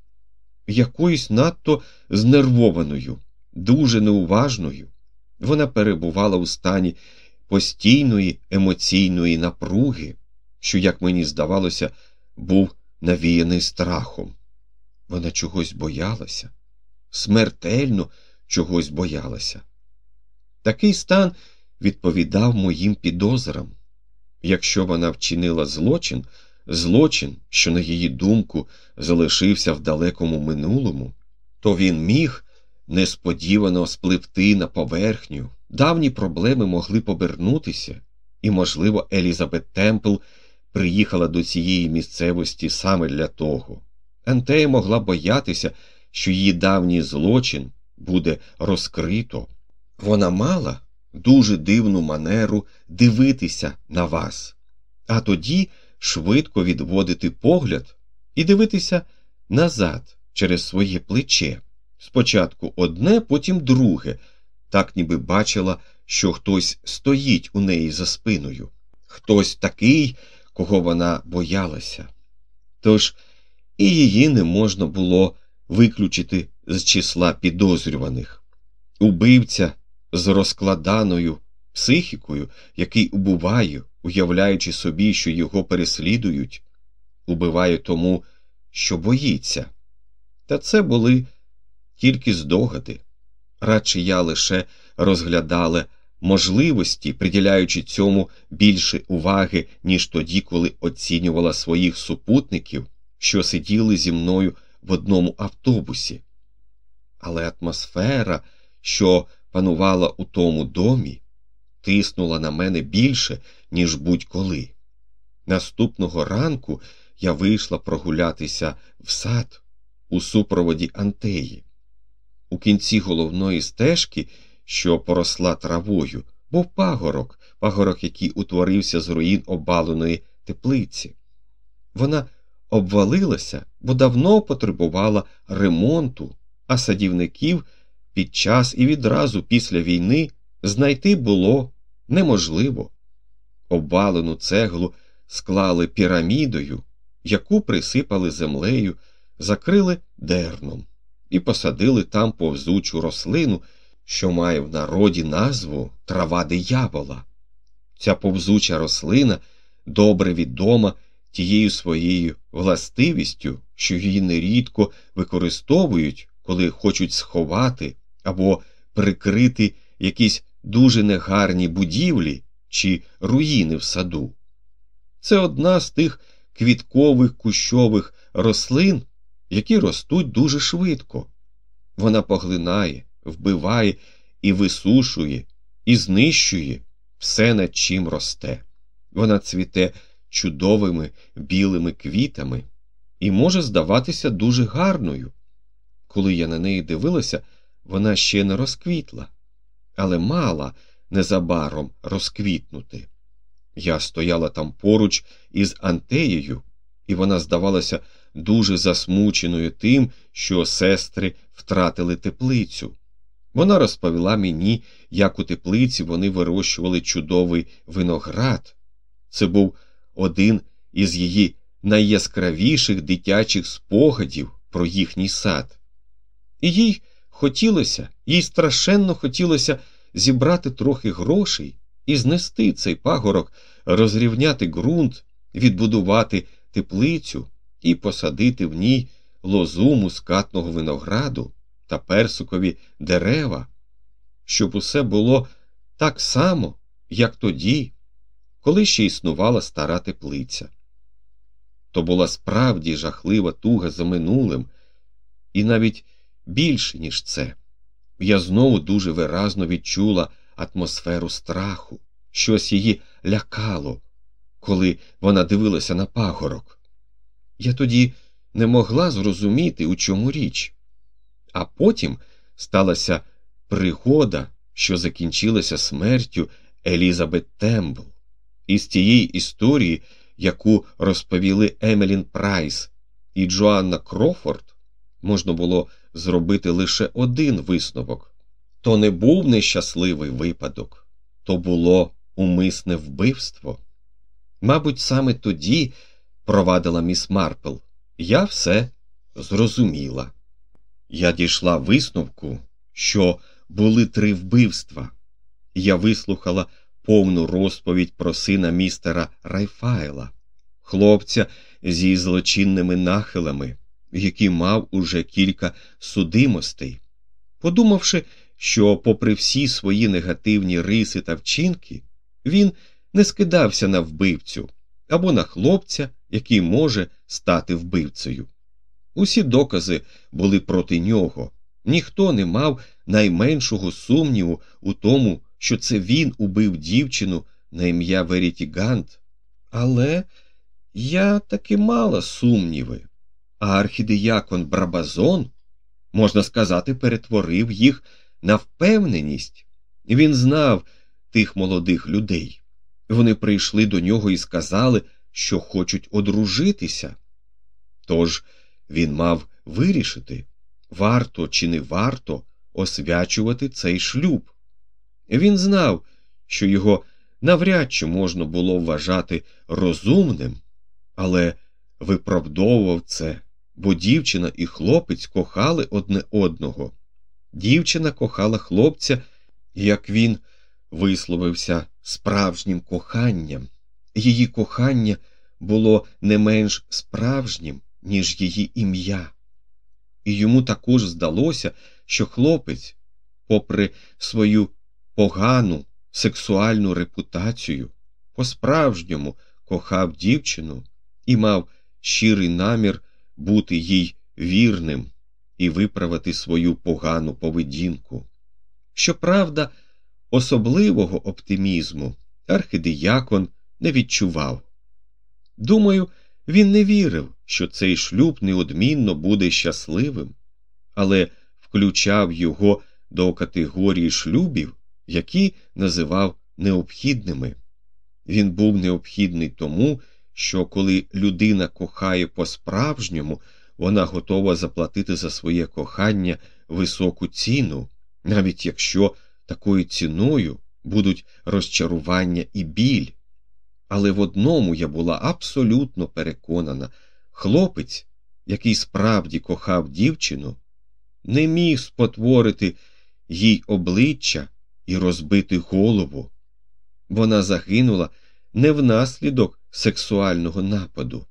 якоюсь надто знервованою, дуже неуважною. Вона перебувала у стані постійної емоційної напруги, що, як мені здавалося, був навіяний страхом. Вона чогось боялася, смертельно чогось боялася. Такий стан відповідав моїм підозрам. Якщо вона вчинила злочин, злочин, що, на її думку, залишився в далекому минулому, то він міг несподівано спливти на поверхню, давні проблеми могли повернутися, і, можливо, Елізабет Темпл приїхала до цієї місцевості саме для того. Ентея могла боятися, що її давній злочин буде розкрито. Вона мала дуже дивну манеру дивитися на вас, а тоді швидко відводити погляд і дивитися назад через своє плече. Спочатку одне, потім друге, так ніби бачила, що хтось стоїть у неї за спиною, хтось такий, кого вона боялася. Тож і її не можна було виключити з числа підозрюваних. Убивця з розкладаною психікою, який убиває, уявляючи собі, що його переслідують, убиває тому, що боїться. Та це були тільки здогади. Радше я лише розглядала можливості, приділяючи цьому більше уваги, ніж тоді, коли оцінювала своїх супутників, що сиділи зі мною в одному автобусі. Але атмосфера, що панувала у тому домі, тиснула на мене більше, ніж будь-коли. Наступного ранку я вийшла прогулятися в сад у супроводі Антеї. У кінці головної стежки, що поросла травою, був пагорок, пагорок, який утворився з руїн обаленої теплиці. Вона обвалилася, бо давно потребувала ремонту, а садівників під час і відразу після війни знайти було неможливо. Обвалену цеглу склали пірамідою, яку присипали землею, закрили дерном і посадили там повзучу рослину, що має в народі назву трава диявола. Ця повзуча рослина добре відома тією своєю властивістю, що її нерідко використовують, коли хочуть сховати або прикрити якісь дуже негарні будівлі чи руїни в саду. Це одна з тих квіткових кущових рослин, які ростуть дуже швидко. Вона поглинає, вбиває і висушує, і знищує все, над чим росте. Вона цвіте чудовими білими квітами і може здаватися дуже гарною. Коли я на неї дивилася, вона ще не розквітла, але мала незабаром розквітнути. Я стояла там поруч із Антеєю, і вона здавалася дуже засмученою тим, що сестри втратили теплицю. Вона розповіла мені, як у теплиці вони вирощували чудовий виноград. Це був один із її найяскравіших дитячих спогадів про їхній сад. І їй хотілося, їй страшенно хотілося зібрати трохи грошей і знести цей пагорок, розрівняти ґрунт, відбудувати теплицю і посадити в ній лозу мускатного винограду та персикові дерева, щоб усе було так само, як тоді, коли ще існувала стара теплиця. То була справді жахлива туга за минулим, і навіть більше, ніж це. Я знову дуже виразно відчула атмосферу страху, щось її лякало, коли вона дивилася на пагорок. Я тоді не могла зрозуміти, у чому річ. А потім сталася пригода, що закінчилася смертю Елізабет Тембл. Із тієї історії, яку розповіли Емелін Прайс і Джоанна Крофорд, можна було зробити лише один висновок то не був нещасливий випадок, то було умисне вбивство. Мабуть, саме тоді, провадила міс Марпл, я все зрозуміла. Я дійшла висновку, що були три вбивства. Я вислухала повну розповідь про сина містера Райфайла, хлопця зі злочинними нахилами, який мав уже кілька судимостей. Подумавши, що, попри всі свої негативні риси та вчинки, він не скидався на вбивцю або на хлопця, який може стати вбивцею. Усі докази були проти нього, ніхто не мав найменшого сумніву у тому, що це він убив дівчину на ім'я Веріті Гант. Але я таки мала сумніви, а архідеякон Брабазон, можна сказати, перетворив їх на впевненість. Він знав тих молодих людей. Вони прийшли до нього і сказали, що хочуть одружитися. Тож він мав вирішити, варто чи не варто освячувати цей шлюб. Він знав, що його навряд чи можна було вважати розумним, але виправдовував це, бо дівчина і хлопець кохали одне одного. Дівчина кохала хлопця, як він висловився справжнім коханням. Її кохання було не менш справжнім, ніж її ім'я. І йому також здалося, що хлопець, попри свою погану сексуальну репутацію, по-справжньому кохав дівчину і мав щирий намір бути їй вірним і виправити свою погану поведінку. Щоправда, особливого оптимізму архидіякон не відчував. Думаю, Він не вірив, що цей шлюб неодмінно буде щасливим, але включав його до категорії шлюбів, які називав необхідними. Він був необхідний тому, що коли людина кохає по-справжньому, вона готова заплатити за своє кохання високу ціну, навіть якщо такою ціною будуть розчарування і біль. Але в одному я була абсолютно переконана хлопець, який справді кохав дівчину, не міг спотворити їй обличчя і розбити голову. Вона загинула не внаслідок сексуального нападу.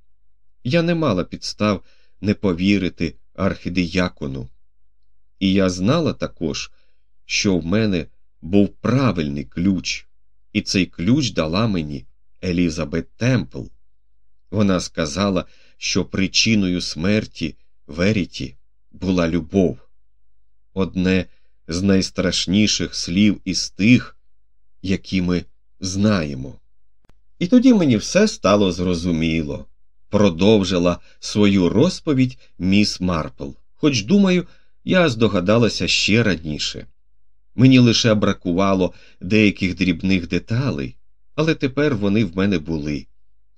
Я не мала підстав не повірити архидіякону. І я знала також, що в мене був правильний ключ, і цей ключ дала мені Елізабет Темпл. Вона сказала, що причиною смерті Веріті була любов. Одне з найстрашніших слів із тих, які ми знаємо. І тоді мені все стало зрозуміло. Продовжила свою розповідь міс Марпл, хоч, думаю, я здогадалася ще раніше. Мені лише бракувало деяких дрібних деталей, але тепер вони в мене були.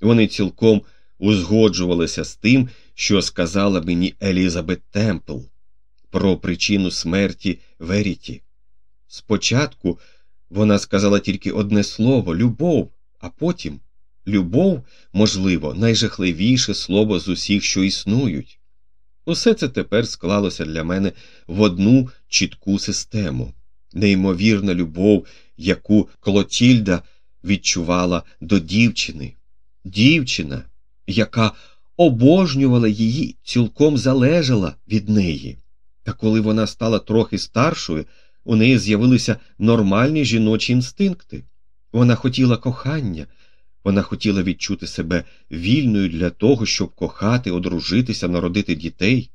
Вони цілком узгоджувалися з тим, що сказала мені Елізабет Темпл про причину смерті Веріті. Спочатку вона сказала тільки одне слово любов, а потім любов, можливо, найжахливіше слово з усіх, що існують. Усе це тепер склалося для мене в одну чітку систему, неймовірна любов, яку Клотільда відчувала до дівчини, дівчина, яка обожнювала її, цілком залежала від неї. Та коли вона стала трохи старшою, у неї з'явилися нормальні жіночі інстинкти. Вона хотіла кохання, вона хотіла відчути себе вільною для того, щоб кохати, одружитися, народити дітей.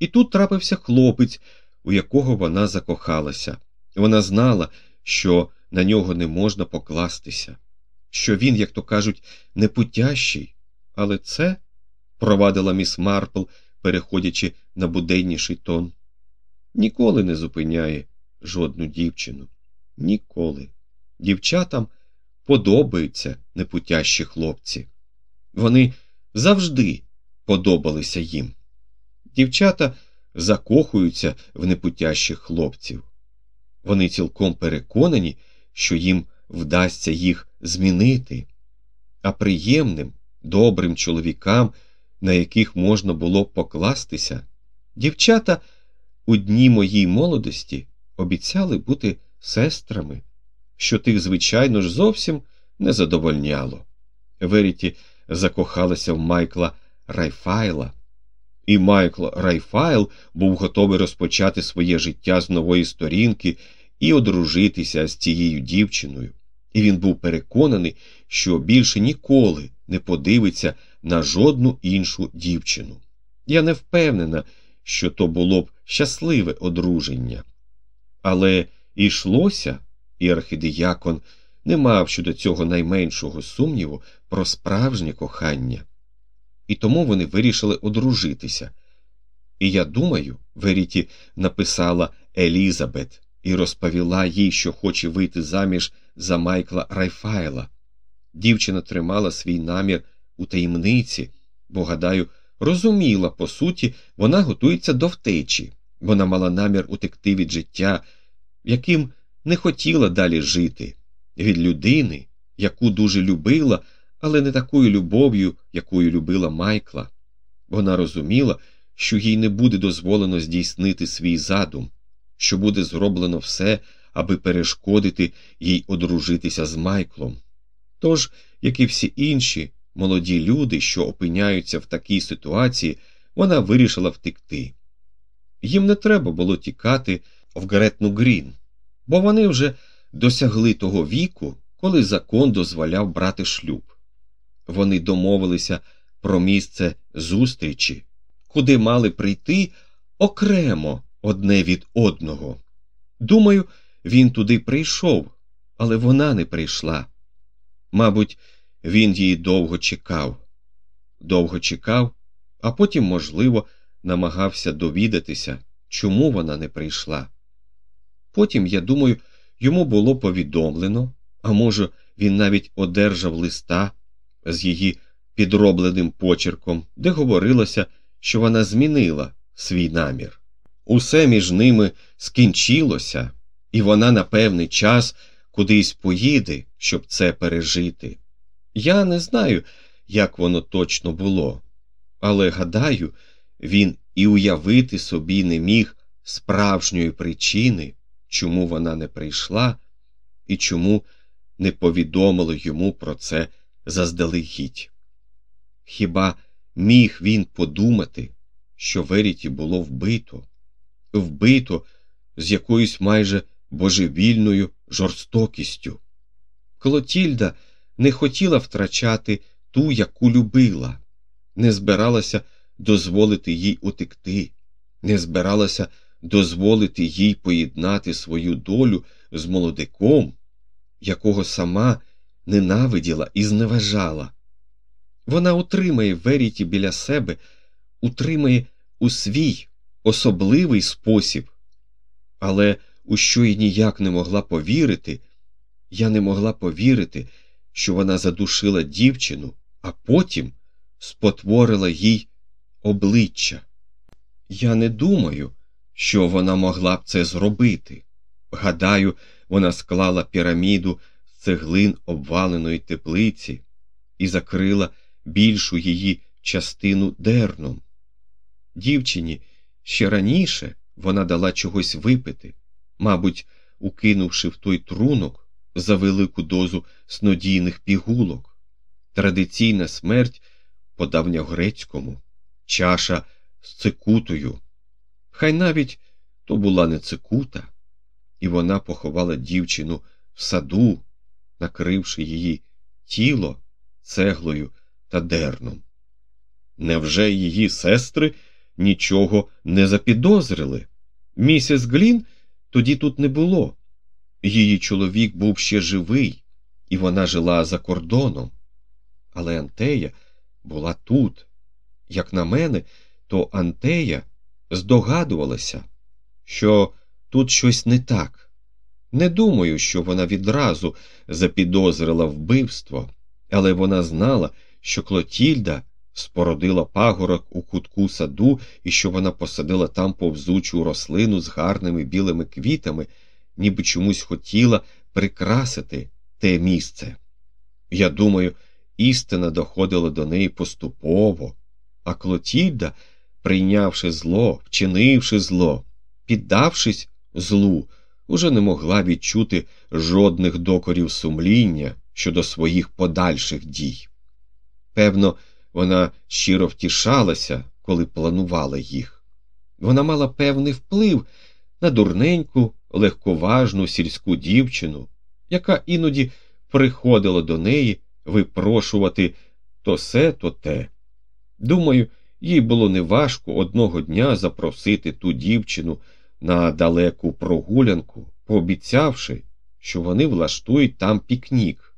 І тут трапився хлопець, у якого вона закохалася. Вона знала, що на нього не можна покластися, що він, як то кажуть, непутящий. Але це, провадила міс Марпл, переходячи на буденніший тон, ніколи не зупиняє жодну дівчину. Ніколи. Дівчатам подобаються непутящі хлопці. Вони завжди подобалися їм. Дівчата закохуються в непутящих хлопців. Вони цілком переконані, що їм вдасться їх змінити, а приємним, добрим чоловікам, на яких можна було покластися, дівчата у дні моїй молодості обіцяли бути сестрами, що тих, звичайно ж, зовсім не задовольняло. Веріті закохалася в Майкла Райфайла, і Майкл Райфайл був готовий розпочати своє життя з нової сторінки і одружитися з цією дівчиною. І він був переконаний, що більше ніколи не подивиться на жодну іншу дівчину. Я не впевнена, що то було б щасливе одруження. Але йшлося, і архидіякон не мав щодо цього найменшого сумніву про справжнє кохання. І тому вони вирішили одружитися. І я думаю, Веріті написала Елізабет і розповіла їй, що хоче вийти заміж за Майкла Райфайла. Дівчина тримала свій намір у таємниці, бо, гадаю, розуміла, по суті, вона готується до втечі. Вона мала намір утекти від життя, яким не хотіла далі жити, від людини, яку дуже любила, але не такою любов'ю, якою любила Майкла. Вона розуміла, що їй не буде дозволено здійснити свій задум, що буде зроблено все, аби перешкодити їй одружитися з Майклом. Тож, як і всі інші молоді люди, що опиняються в такій ситуації, вона вирішила втекти. Їм не треба було тікати в Гретну Грін, бо вони вже досягли того віку, коли закон дозволяв брати шлюб. Вони домовилися про місце зустрічі, куди мали прийти окремо одне від одного. Думаю, він туди прийшов, але вона не прийшла. Мабуть, він її довго чекав. довго чекав, а потім, можливо, намагався довідатися, чому вона не прийшла. Потім, я думаю, йому було повідомлено, а може, він навіть одержав листа з її підробленим почерком, де говорилося, що вона змінила свій намір. Усе між ними скінчилося, і вона на певний час кудись поїде, щоб це пережити. Я не знаю, як воно точно було, але гадаю, він і уявити собі не міг справжньої причини, чому вона не прийшла і чому не повідомили йому про це заздалегідь. Хіба міг він подумати, що Веріті було вбито, вбито з якоюсь майже божевільною жорстокістю? Клотільда не хотіла втрачати ту, яку любила, не збиралася дозволити їй утекти, не збиралася дозволити їй поєднати свою долю з молодиком, якого сама ненавиділа і зневажала. Вона утримає Веріті біля себе, утримає у свій особливий спосіб, але у що й ніяк не могла повірити, я не могла повірити, що вона задушила дівчину, а потім спотворила їй обличчя. Я не думаю, що вона могла б це зробити. Гадаю, вона склала піраміду з цеглин обваленої теплиці і закрила більшу її частину дерном. Дівчині ще раніше вона дала чогось випити, мабуть, укинувши в той трунок за велику дозу снодійних пігулок. Традиційна смерть по давньогрецькому, чаша з цикутою. Хай навіть то була не цикута, і вона поховала дівчину в саду, накривши її тіло цеглою та дерном. Невже її сестри нічого не запідозрили? Місіс Глін тоді тут не було. Її чоловік був ще живий, і вона жила за кордоном. Але Антея була тут. Як на мене, то Антея здогадувалася, що тут щось не так. Не думаю, що вона відразу запідозрила вбивство, але вона знала, що Клотільда спородила пагорок у кутку саду і що вона посадила там повзучу рослину з гарними білими квітами, ніби чомусь хотіла прикрасити те місце. Я думаю, істина доходила до неї поступово, а Клотільда, прийнявши зло, вчинивши зло, піддавшись злу, уже не могла відчути жодних докорів сумління щодо своїх подальших дій. Певно, вона щиро втішалася, коли планувала їх. Вона мала певний вплив на дурненьку, легковажну сільську дівчину, яка іноді приходила до неї випрошувати то се, то те. Думаю, їй було неважко одного дня запросити ту дівчину на далеку прогулянку, пообіцявши, що вони влаштують там пікнік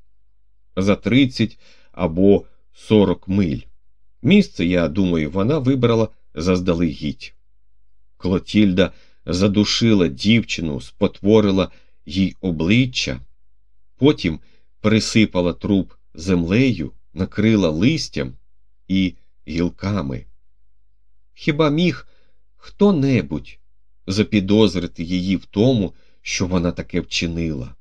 за тридцять або сорок миль. Місце, я думаю, вона вибрала заздалегідь. Клотільда задушила дівчину, спотворила їй обличчя, потім присипала труп землею, накрила листям і гілками. Хіба міг хто небудь запідозрити її в тому, що вона таке вчинила?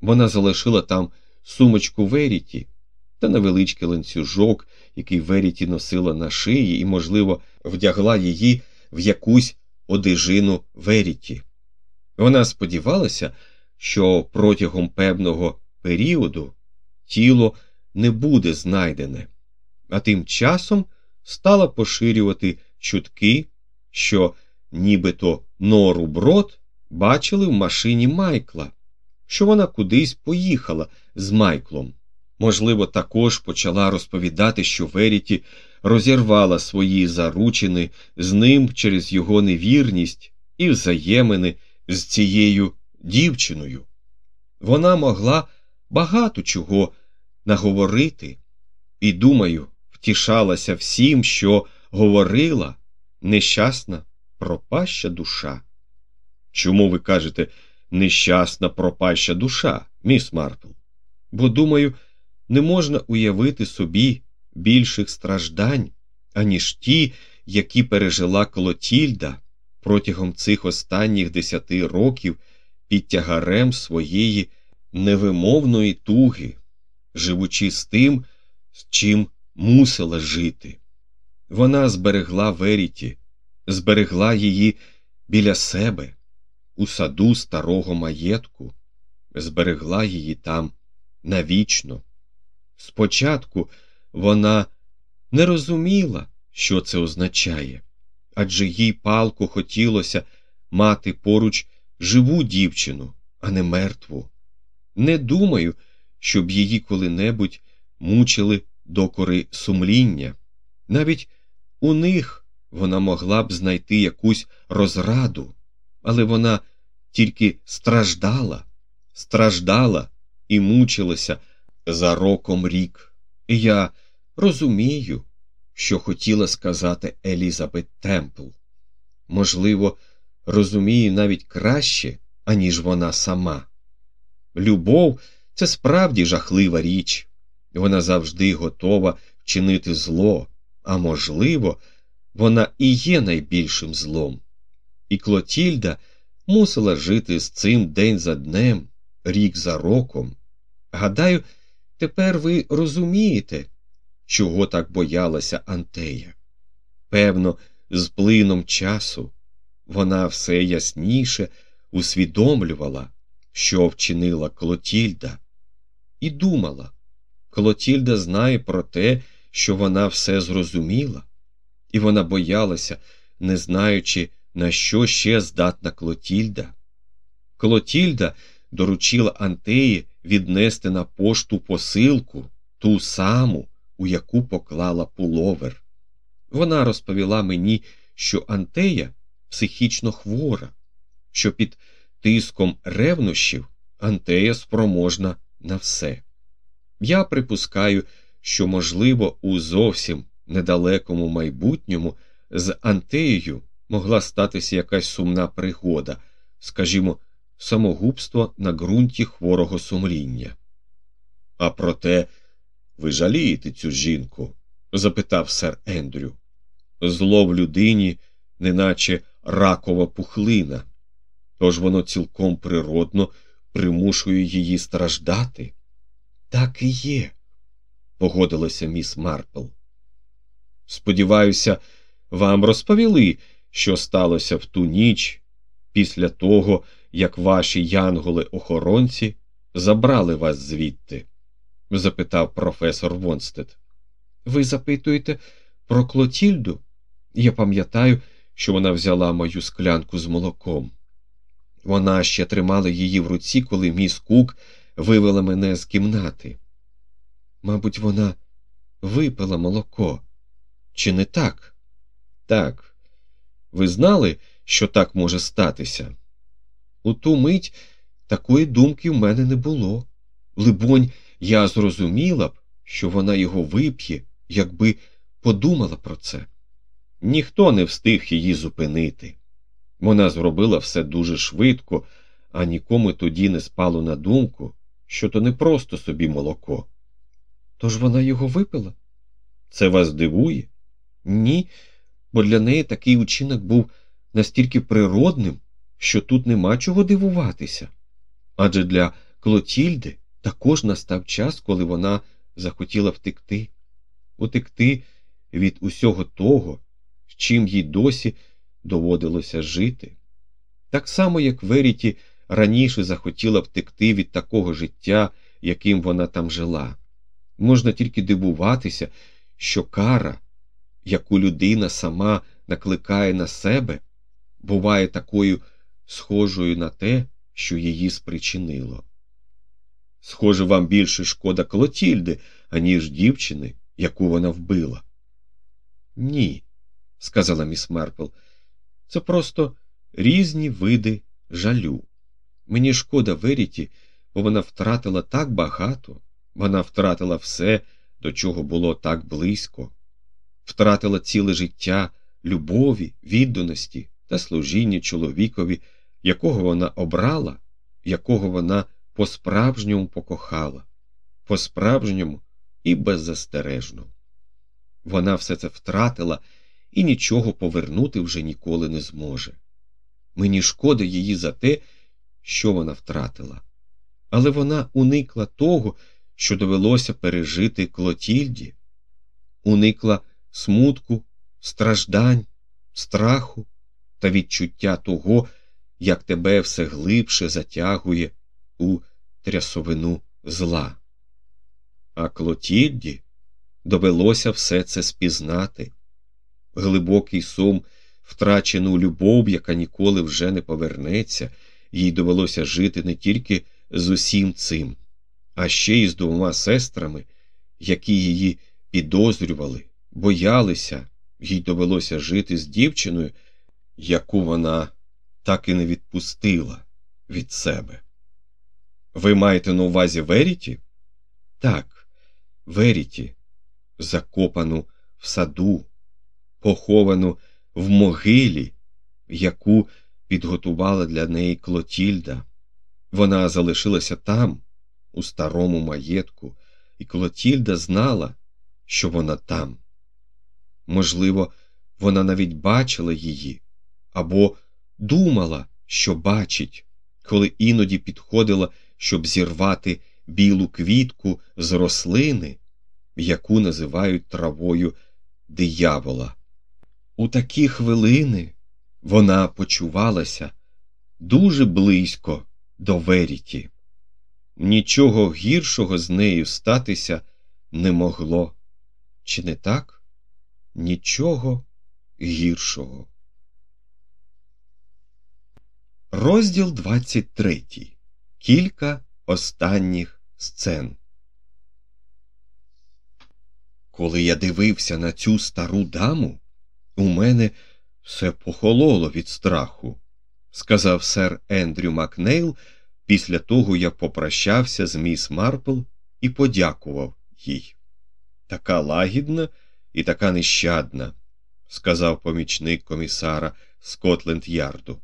Вона залишила там сумочку Веріті та невеличкий ланцюжок, який Веріті носила на шиї, і, можливо, вдягла її в якусь одежину Веріті. Вона сподівалася, що протягом певного періоду тіло не буде знайдене, а тим часом стала поширювати чутки, що нібито нору брод бачили в машині Майкла, що вона кудись поїхала з Майклом. Можливо, також почала розповідати, що Веріті розірвала свої заручини з ним через його невірність і взаємини з цією дівчиною. Вона могла багато чого наговорити, і, думаю, втішалася всім, що говорила нещасна пропаща душа. Чому ви кажете нещасна пропаща душа, міс Марпл? Бо, думаю, не можна уявити собі більших страждань, аніж ті, які пережила Клотільда протягом цих останніх десяти років під тягарем своєї невимовної туги, живучи з тим, з чим мусила жити. Вона зберегла Веріті, зберегла її біля себе, у саду старого маєтку, зберегла її там навічно. Спочатку вона не розуміла, що це означає, адже їй палко хотілося мати поруч живу дівчину, а не мертву. Не думаю, щоб її коли-небудь мучили докори сумління. Навіть у них вона могла б знайти якусь розраду, але вона тільки страждала, страждала і мучилася за роком рік. І я розумію, що хотіла сказати Елізабет Темпл. Можливо, розумію навіть краще, аніж вона сама. Любов це справді жахлива річ, вона завжди готова вчинити зло, а можливо, вона і є найбільшим злом. І Клотільда мусила жити з цим день за днем, рік за роком. Гадаю, тепер ви розумієте, чого так боялася Антея. Певно, з плином часу вона все ясніше усвідомлювала, що вчинила Клотільда, і думала Клотільда знає про те, що вона все зрозуміла, і вона боялася, не знаючи, на що ще здатна Клотільда. Клотільда доручила Антеї віднести на пошту посилку, ту саму, у яку поклала пуловер. Вона розповіла мені, що Антея психічно хвора, що під тиском ревнощів Антея спроможна на все. Я припускаю, що, можливо, у зовсім недалекому майбутньому з Антеєю могла статися якась сумна пригода, скажімо, самогубство на ґрунті хворого сумління. А проте ви жалієте цю жінку? запитав сер Ендрю. Зло в людині, неначе ракова пухлина, тож воно цілком природно примушує її страждати. Так і є, погодилася міс Марпл. Сподіваюся, вам розповіли, що сталося в ту ніч після того, як ваші янголи-охоронці забрали вас звідти? запитав професор Вонстед. Ви запитуєте про Клотільду? Я пам'ятаю, що вона взяла мою склянку з молоком. Вона ще тримала її в руці, коли міс Кук вивела мене з кімнати. Мабуть, вона випила молоко. Чи не так? Так. Ви знали, що так може статися? У ту мить такої думки в мене не було. Либонь, я зрозуміла б, що вона його вип'є, якби подумала про це. Ніхто не встиг її зупинити. Вона зробила все дуже швидко, а нікому тоді не спало на думку, що то не просто собі молоко. Тож вона його випила? Це вас дивує? Ні, бо для неї такий учинок був настільки природним, що тут нема чого дивуватися. Адже для Клотільди також настав час, коли вона захотіла втекти, утекти від усього того, чим їй досі доводилося жити. Так само, як Веріті раніше захотіла втекти від такого життя, яким вона там жила. Можна тільки дивуватися, що кара, яку людина сама накликає на себе, буває такою схожою на те, що її спричинило. Схоже, вам більше шкода Клотільди, аніж дівчини, яку вона вбила. Ні, сказала міс Мерпл, це просто різні види жалю. Мені шкода Веріті, бо вона втратила так багато, вона втратила все до чого було так близько, втратила ціле життя любові, відданості та служіння чоловікові, якого вона обрала, якого вона по справжньому покохала, по справжньому і беззастережно. Вона все це втратила і нічого повернути вже ніколи не зможе. Мені шкода її за те, що вона втратила. Але вона уникла того, що довелося пережити Клотільді, уникла смутку, страждань, страху та відчуття того, як тебе все глибше затягує у трясовину зла. А Клотільді довелося все це спізнати. Глибокий сум, втрачену любов, яка ніколи вже не повернеться, їй довелося жити не тільки з усім цим, а ще й з двома сестрами, які її підозрювали, боялися, їй довелося жити з дівчиною, яку вона так і не відпустила від себе. Ви маєте на увазі Веріті? Так, Веріті, закопану в саду, поховану в могилі, яку підготувала для неї Клотільда. Вона залишилася там, у старому маєтку, і Клотільда знала, що вона там. Можливо, вона навіть бачила її або думала, що бачить, коли іноді підходила, щоб зірвати білу квітку з рослини, яку називають травою диявола. У такі хвилини вона почувалася дуже близько до Веріті. Нічого гіршого з нею статися не могло. Чи не так? Нічого гіршого. Розділ 23. Кілька останніх сцен. Коли я дивився на цю стару даму, у мене все похололо від страху, сказав сер Ендрю Макнейл після того, як попрощався з міс Марпл і подякував їй. Така лагідна і така нещадна, сказав помічник комісара Скотленд Ярду.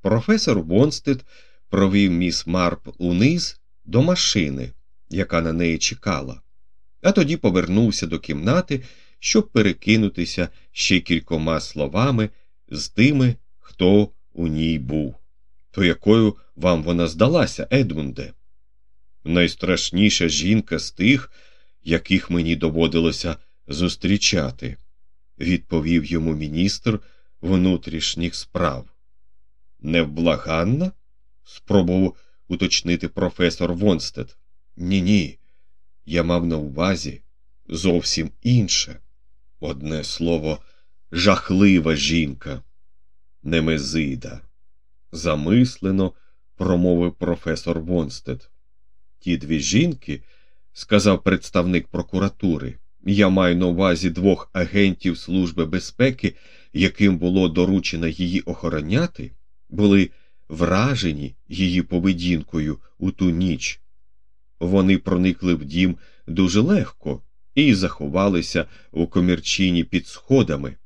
Професор Вонстед провів міс Марпл униз до машини, яка на неї чекала, а тоді повернувся до кімнати, щоб перекинутися ще кількома словами з тими, хто у ній був. То якою вам вона здалася, Едмунде? Найстрашніша жінка з тих, яких мені доводилося зустрічати, відповів йому міністр внутрішніх справ. Невблаганна? спробував уточнити професор Вонстед. Ні, ні. Я мав на увазі зовсім інше. Одне слово, жахлива жінка, Немезида. Замислено промовив професор Вонстед. Ті дві жінки, сказав представник прокуратури, я маю на увазі двох агентів Служби безпеки, яким було доручено її охороняти, були вражені її поведінкою у ту ніч. Вони проникли в дім дуже легко і заховалися у комірчині під сходами,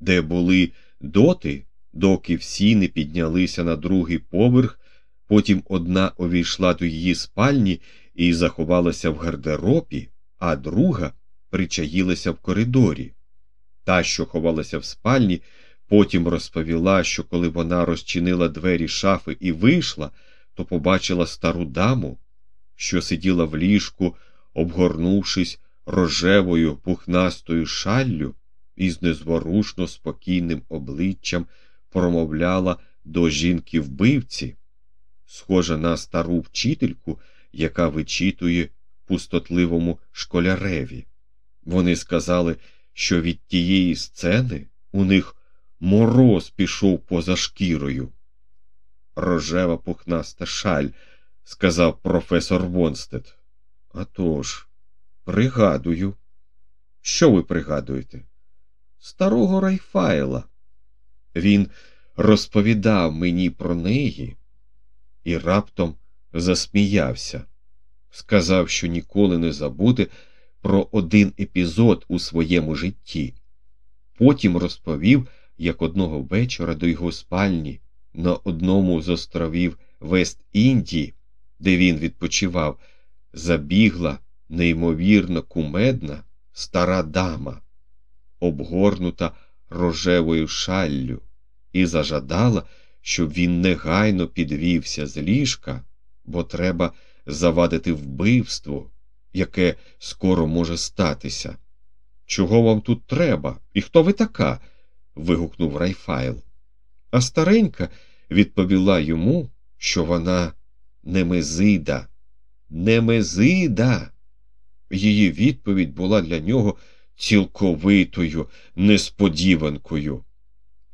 де були доти, доки всі не піднялися на другий поверх, потім одна увійшла до її спальні і заховалася в гардеробі, а друга причаїлася в коридорі. Та, що ховалася в спальні, потім розповіла, що коли вона розчинила двері шафи і вийшла, то побачила стару даму, що сиділа в ліжку, обгорнувшись рожевою пухнастою шаллю і з незворушно спокійним обличчям промовляла до жінки вбивці, схожа на стару вчительку, яка вичитує пустотливому школяреві. Вони сказали, що від тієї сцени у них мороз пішов поза шкірою. Рожева пухнаста шаль, сказав професор Вонстед. «А тож, пригадую. Що ви пригадуєте? Старого Райфайла. Він розповідав мені про неї і раптом засміявся, сказав, що ніколи не забуде про один епізод у своєму житті. Потім розповів, як одного вечора до його спальні на одному з островів Вест Індії, де він відпочивав, забігла неймовірно кумедна стара дама, обгорнута рожевою шаллю, і зажадала, щоб він негайно підвівся з ліжка, бо треба завадити вбивство, яке скоро може статися. Чого вам тут треба? І хто ви така? вигукнув Райфайл. А старенька відповіла йому, що вона Немезида. Немезида. Її відповідь була для нього цілковитою несподіванкою.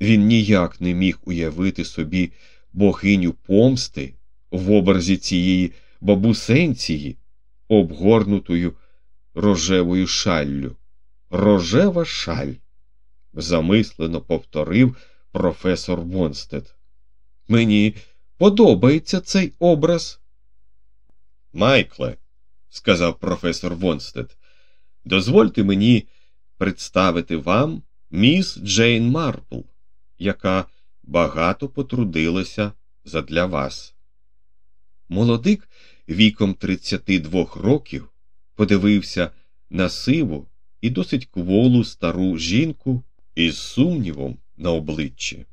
Він ніяк не міг уявити собі богиню помсти в образі цієї бабусенції, обгорнутою рожевою шаллю. Рожева шаль, замислено повторив професор Вонстед. Мені подобається цей образ. Майкле, сказав професор Вонстед, дозвольте мені представити вам міс Джейн Марпл, яка багато потрудилася задля вас. Молодик віком 32 років подивився на сиву і досить кволу стару жінку із сумнівом на обличчі.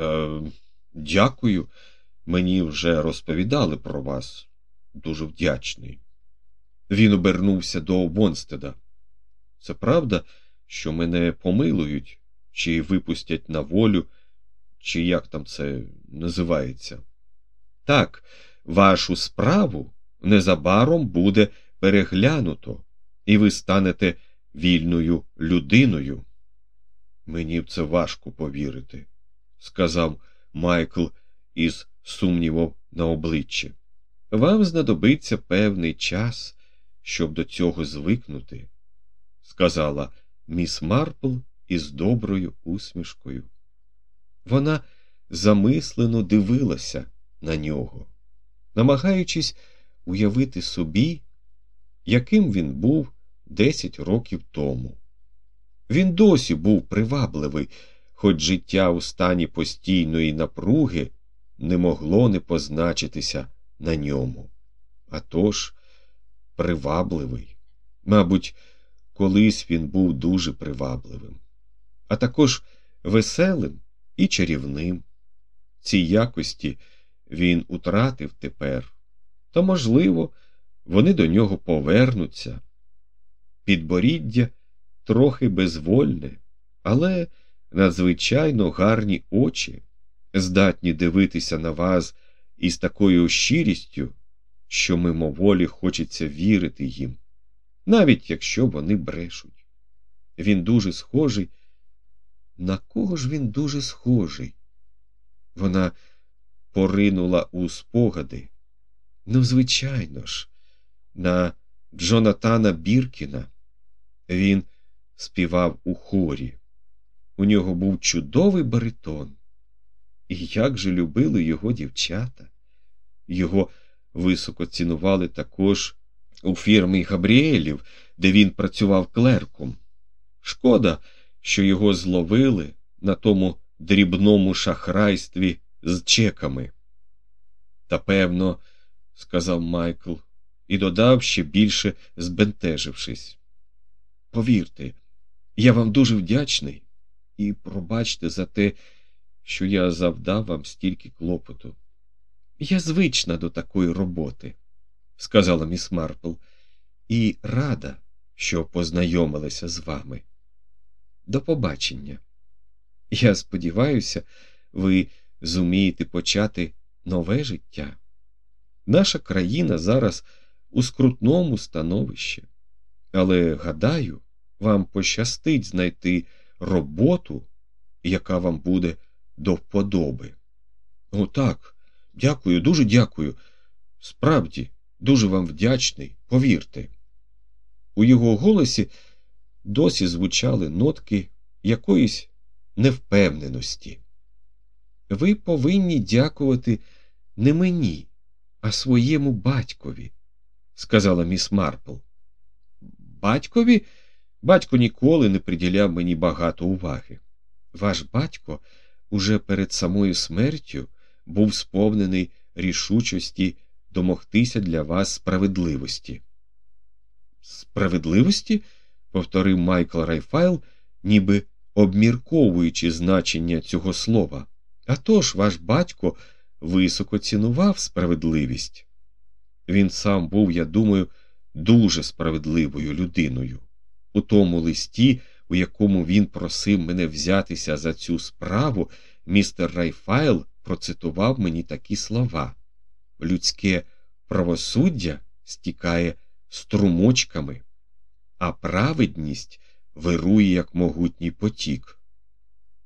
Е, Дякую, мені вже розповідали про вас. Дуже вдячний. Він обернувся до Вонстеда. Це правда, що мене помилують, чи випустять на волю, чи як там це називається. Так, вашу справу незабаром буде переглянуто, і ви станете вільною людиною. Мені в це важко повірити, сказав Майкл із сумнівом на обличчі. Вам знадобиться певний час, щоб до цього звикнути, сказала міс Марпл із доброю усмішкою. Вона замислено дивилася на нього, намагаючись уявити собі, яким він був десять років тому. Він досі був привабливий, хоч життя у стані постійної напруги не могло не позначитися на ньому. А тож, привабливий. Мабуть, колись він був дуже привабливим, а також веселим і чарівним. Ці якості він утратив тепер, то, можливо, вони до нього повернуться. Підборіддя трохи безвольне, але надзвичайно гарні очі, здатні дивитися на вас із такою щирістю, що мимоволі хочеться вірити їм, навіть якщо вони брешуть. Він дуже схожий. На кого ж він дуже схожий? Вона поринула у спогади. Ну, звичайно ж, на Джонатана Біркіна. Він співав у хорі. У нього був чудовий баритон. І як же любили його дівчата. Його високо цінували також у фірмі Габріелів, де він працював клерком. Шкода, що його зловили на тому дрібному шахрайстві з чеками. Та певно, сказав Майкл і додав ще більше збентежившись. Повірте, я вам дуже вдячний і пробачте за те, що я завдав вам стільки клопоту. Я звична до такої роботи, сказала міс Марпл, і рада, що познайомилася з вами. До побачення. Я сподіваюся, ви зумієте почати нове життя. Наша країна зараз у скрутному становищі, але, гадаю, вам пощастить знайти роботу, яка вам буде до вподоби. О, так, дякую, дуже дякую. Справді, дуже вам вдячний, повірте. У його голосі досі звучали нотки якоїсь невпевненості. Ви повинні дякувати не мені, а своєму батькові, сказала міс Марпл. батькові? Батько ніколи не приділяв мені багато уваги. Ваш батько уже перед самою смертю був сповнений рішучості домогтися для вас справедливості. Справедливості? повторив Майкл Райфайл, ніби обмірковуючи значення цього слова. «А тож, ваш батько високо цінував справедливість. Він сам був, я думаю, дуже справедливою людиною. У тому листі, у якому він просив мене взятися за цю справу, містер Райфайл процитував мені такі слова людське правосуддя стікає струмочками, а праведність вирує як могутній потік.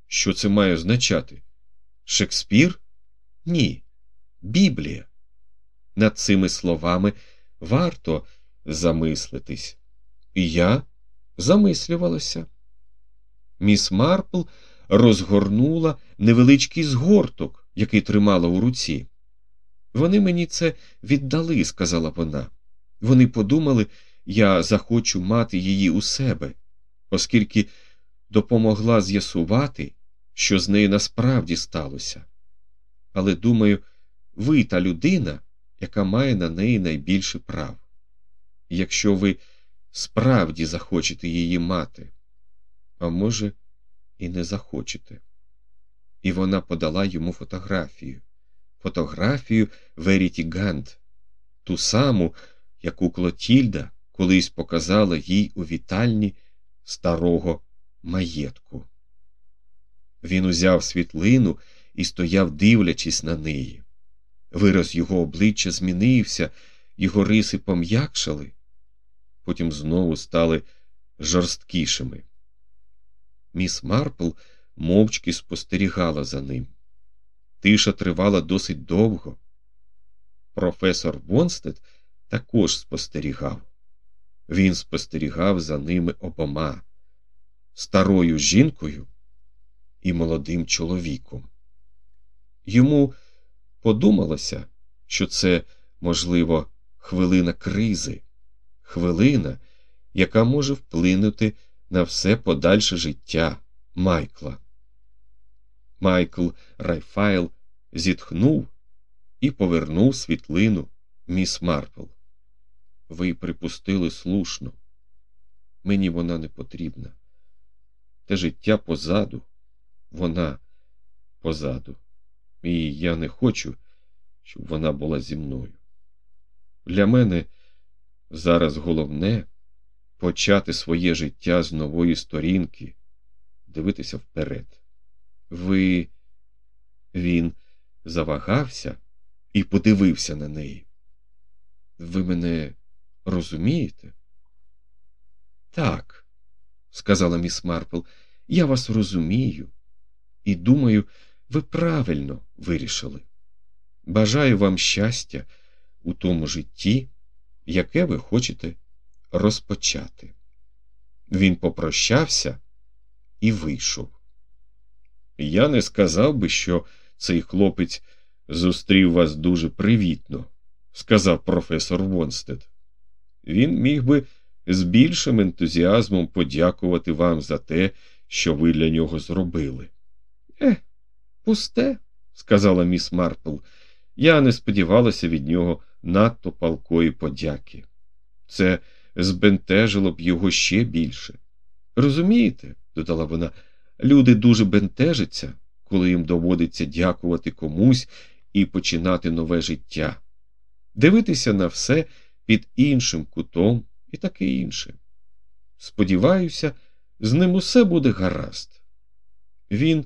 Що це має означати? Шекспір? Ні. Біблія. Над цими словами варто замислитись. І я замислювалася. Міс Марпл розгорнула невеличкий згорток, який тримала у руці. Вони мені це віддали, сказала вона. Вони подумали, я захочу мати її у себе, оскільки допомогла з'ясувати, що з нею насправді сталося. Але думаю, ви та людина, яка має на неї найбільше прав. Якщо ви справді захочете її мати, а може, і не захочете. І вона подала йому фотографію фотографію Веріті Гант, ту саму, яку Клотільда колись показала їй у вітальні старого маєтку. Він узяв світлину і стояв, дивлячись на неї. Вираз його обличчя змінився, його риси пом'якшали, потім знову стали жорсткішими. Міс Марпл мовчки спостерігала за ним. Тиша тривала досить довго. Професор Вонстед також спостерігав. Він спостерігав за ними обома старою жінкою і молодим чоловіком. Йому подумалося, що це, можливо, хвилина кризи, хвилина, яка може вплинути на все подальше життя Майкла. Майкл Райфайл зітхнув і повернув світлину міс Марпл. Ви припустили слушно. Мені вона не потрібна. Те життя позаду, вона позаду. І я не хочу, щоб вона була зі мною. Для мене зараз головне почати своє життя з нової сторінки, дивитися вперед. Ви. Він завагався і подивився на неї. Ви мене розумієте? Так, сказала міс Марпл, я вас розумію і думаю, ви правильно вирішили. Бажаю вам щастя у тому житті, яке ви хочете розпочати. Він попрощався і вийшов. Я не сказав би, що цей хлопець зустрів вас дуже привітно, сказав професор Вонстед. Він міг би з більшим ентузіазмом подякувати вам за те, що ви для нього зробили. Е, пусте, сказала міс Марпл. Я не сподівалася від нього надто палкої подяки. Це збентежило б його ще більше. Розумієте, додала вона, Люди дуже бентежаться, коли їм доводиться дякувати комусь і починати нове життя, дивитися на все під іншим кутом і таке інше. Сподіваюся, з ним усе буде гаразд. Він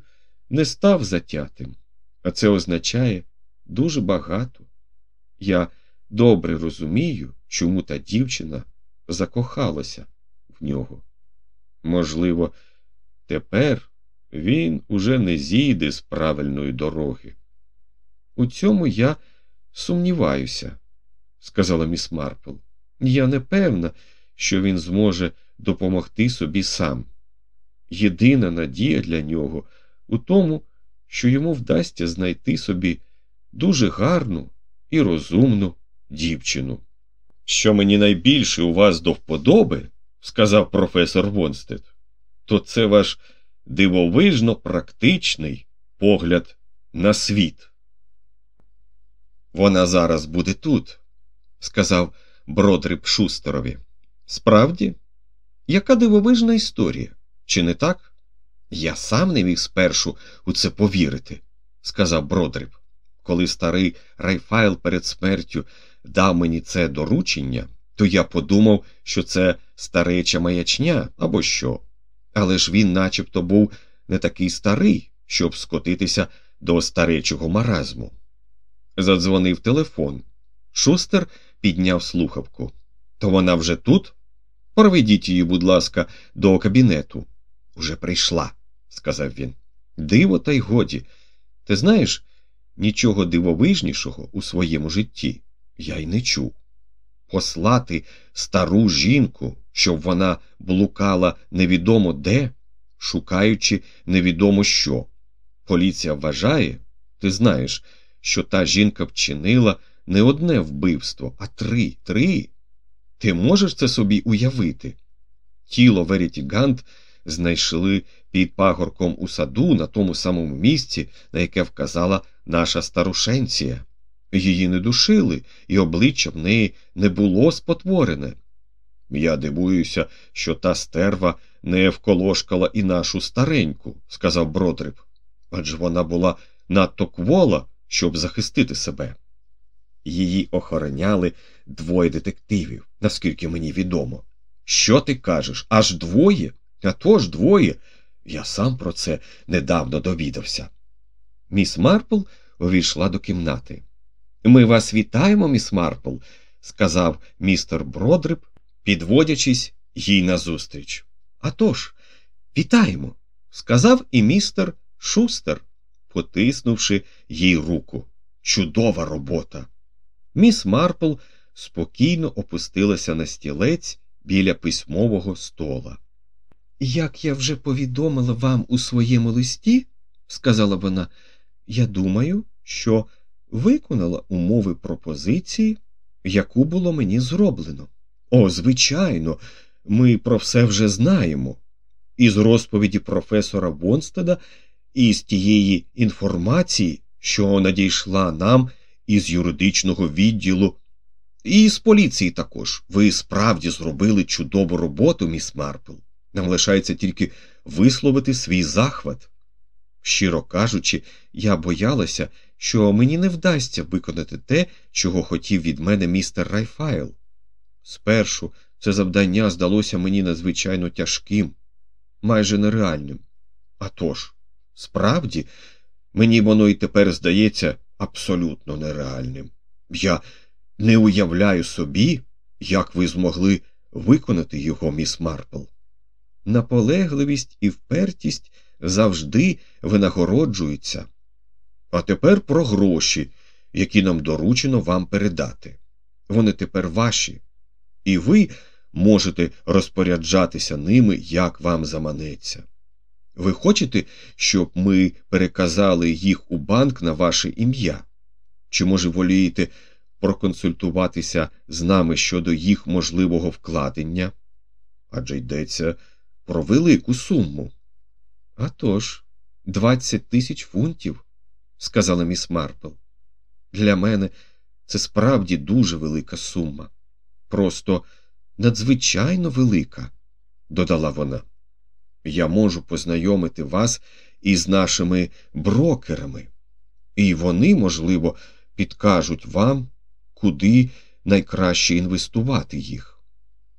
не став затятим, а це означає дуже багато. Я добре розумію, чому та дівчина закохалася в нього. Можливо, Тепер він уже не зійде з правильної дороги. У цьому я сумніваюся, сказала міс Марпл. Я не певна, що він зможе допомогти собі сам. Єдина надія для нього у тому, що йому вдасться знайти собі дуже гарну і розумну дівчину. Що мені найбільше у вас до вподоби, сказав професор Вонстед, то це ваш дивовижно практичний погляд на світ. Вона зараз буде тут, сказав Бродриб Шустерові. Справді, яка дивовижна історія, чи не так? Я сам не міг спершу у це повірити, сказав Бродриб. Коли старий Райфайл перед смертю дав мені це доручення, то я подумав, що це стареча маячня або що. Але ж він начебто був не такий старий, щоб скотитися до старечого маразму. Задзвонив телефон. Шустер підняв слухавку. То вона вже тут? Проведіть її, будь ласка, до кабінету. Уже прийшла, сказав він. Диво, та й годі. Ти знаєш, нічого дивовижнішого у своєму житті я й не чув. Послати стару жінку, щоб вона блукала невідомо де, шукаючи невідомо що. Поліція вважає, ти знаєш, що та жінка вчинила не одне вбивство, а три, три. Ти можеш це собі уявити? Тіло Веріті Гант знайшли під пагорком у саду на тому самому місці, на яке вказала наша старушенція. Її не душили, і обличчя в неї не було спотворене. Я дивуюся, що та стерва не вколошкала і нашу стареньку, сказав Бродриб. Адже вона була надто квола, щоб захистити себе. Її охороняли двоє детективів, наскільки мені відомо. Що ти кажеш? Аж двоє? А то ж двоє. Я сам про це недавно довідався. Міс Марпл увійшла до кімнати. Ми вас вітаємо, міс Марпл, сказав містер Бродриб, підводячись їй назустріч. «А тож, вітаємо, сказав і містер Шустер, потиснувши їй руку. Чудова робота. Міс Марпл спокійно опустилася на стілець біля письмового стола. Як я вже повідомила вам у своєму листі, сказала вона, я думаю, що виконала умови пропозиції, яку було мені зроблено. О, звичайно, ми про все вже знаємо. Із розповіді професора Вонстеда і з тієї інформації, що надійшла нам із юридичного відділу, і з поліції також. Ви справді зробили чудову роботу, міс Марпл. Нам лишається тільки висловити свій захват. Щиро кажучи, я боялася, що мені не вдасться виконати те, чого хотів від мене містер Райфайл. Спершу це завдання здалося мені надзвичайно тяжким, майже нереальним. А тож, справді, мені воно і тепер здається абсолютно нереальним. Я не уявляю собі, як ви змогли виконати його, міс Марпл. Наполегливість і впертість завжди винагороджуються. А тепер про гроші, які нам доручено вам передати. Вони тепер ваші, і ви можете розпоряджатися ними, як вам заманеться. Ви хочете, щоб ми переказали їх у банк на ваше ім'я? Чи, може, волієте проконсультуватися з нами щодо їх можливого вкладення? Адже йдеться про велику суму. «А тож, двадцять тисяч фунтів, сказала міс Марпл. Для мене це справді дуже велика сума. Просто надзвичайно велика, додала вона. Я можу познайомити вас із нашими брокерами, і вони, можливо, підкажуть вам, куди найкраще інвестувати їх.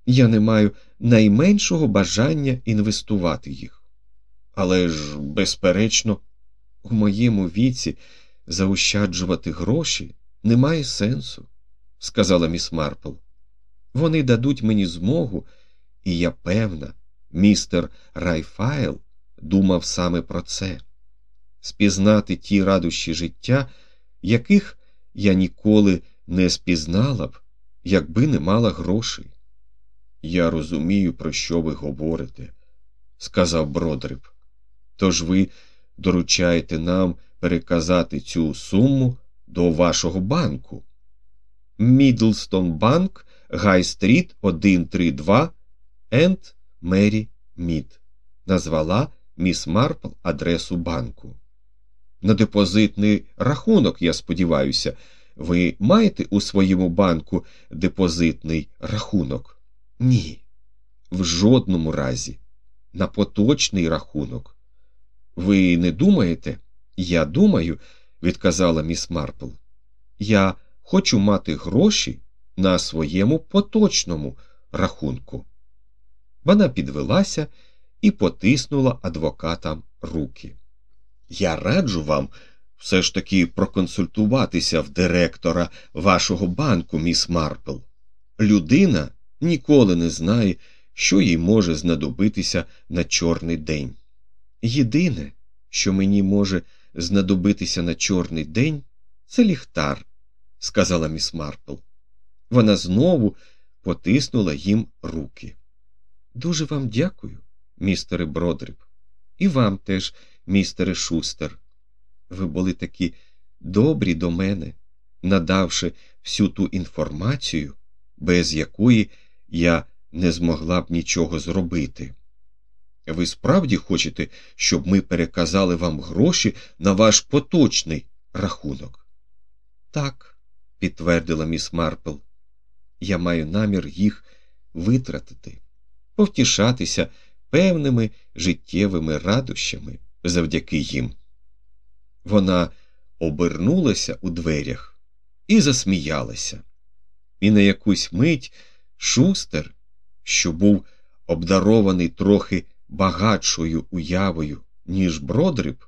Я не маю найменшого бажання інвестувати їх. Але ж, безперечно, у моєму віці заощаджувати гроші немає сенсу, сказала міс Марпл. Вони дадуть мені змогу, і я певна, містер Райфайл думав саме про це спізнати ті радощі життя, яких я ніколи не спізнала б, якби не мала грошей. Я розумію, про що ви говорите, сказав Бродриб. Тож ви доручаєте нам переказати цю суму до вашого банку. Мідлстон банк, Гай Стріт, 132, Сент Мері Мід, назвала міс Марпл адресу банку. На депозитний рахунок, я сподіваюся, ви маєте у своєму банку депозитний рахунок? Ні. В жодному разі. На поточний рахунок. Ви не думаєте? Я думаю, відказала міс Марпл. Я хочу мати гроші на своєму поточному рахунку. Вона підвелася і потиснула адвокатам руки. Я раджу вам все ж таки проконсультуватися в директора вашого банку, міс Марпл. Людина ніколи не знає, що їй може знадобитися на чорний день. Єдине, що мені може знадобитися на чорний день, це ліхтар, сказала міс Марпл. Вона знову потиснула їм руки. Дуже вам дякую, містере Бродріб, і вам теж, містере Шустер. Ви були такі добрі до мене, надавши всю ту інформацію, без якої я не змогла б нічого зробити. Ви справді хочете, щоб ми переказали вам гроші на ваш поточний рахунок? Так, підтвердила міс Марпл. Я маю намір їх витратити, повтішатися певними життєвими радощами завдяки їм. Вона обернулася у дверях і засміялася. І на якусь мить шустер, що був обдарований трохи багатшою уявою, ніж бродриб,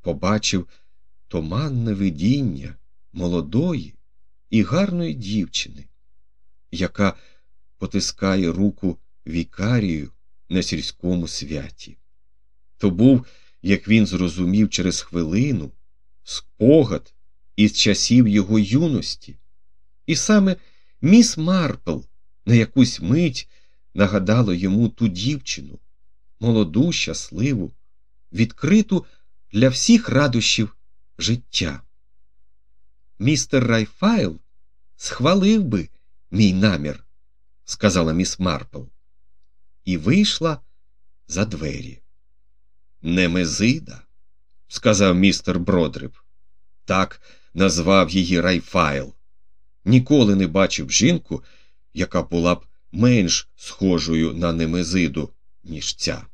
побачив туманне видіння молодої і гарної дівчини, яка потискає руку вікарію на сільському святі. То був, як він зрозумів через хвилину, спогад із часів його юності, і саме міс Марпл на якусь мить нагадала йому ту дівчину, молоду, щасливу, відкриту для всіх радощів життя. Містер Райфайл схвалив би мій намір, сказала міс Марпл, і вийшла за двері. Немезида, сказав містер Бродриб. Так назвав її Райфайл. Ніколи не бачив жінку, яка була б менш схожою на Немезиду, ніж ця.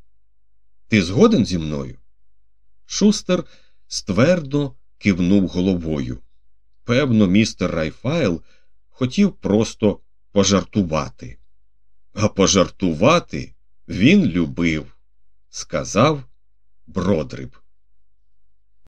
Ти згоден зі мною? Шустер ствердно кивнув головою. Певно, містер Райфайл хотів просто пожартувати. А пожартувати він любив, сказав Бродриб.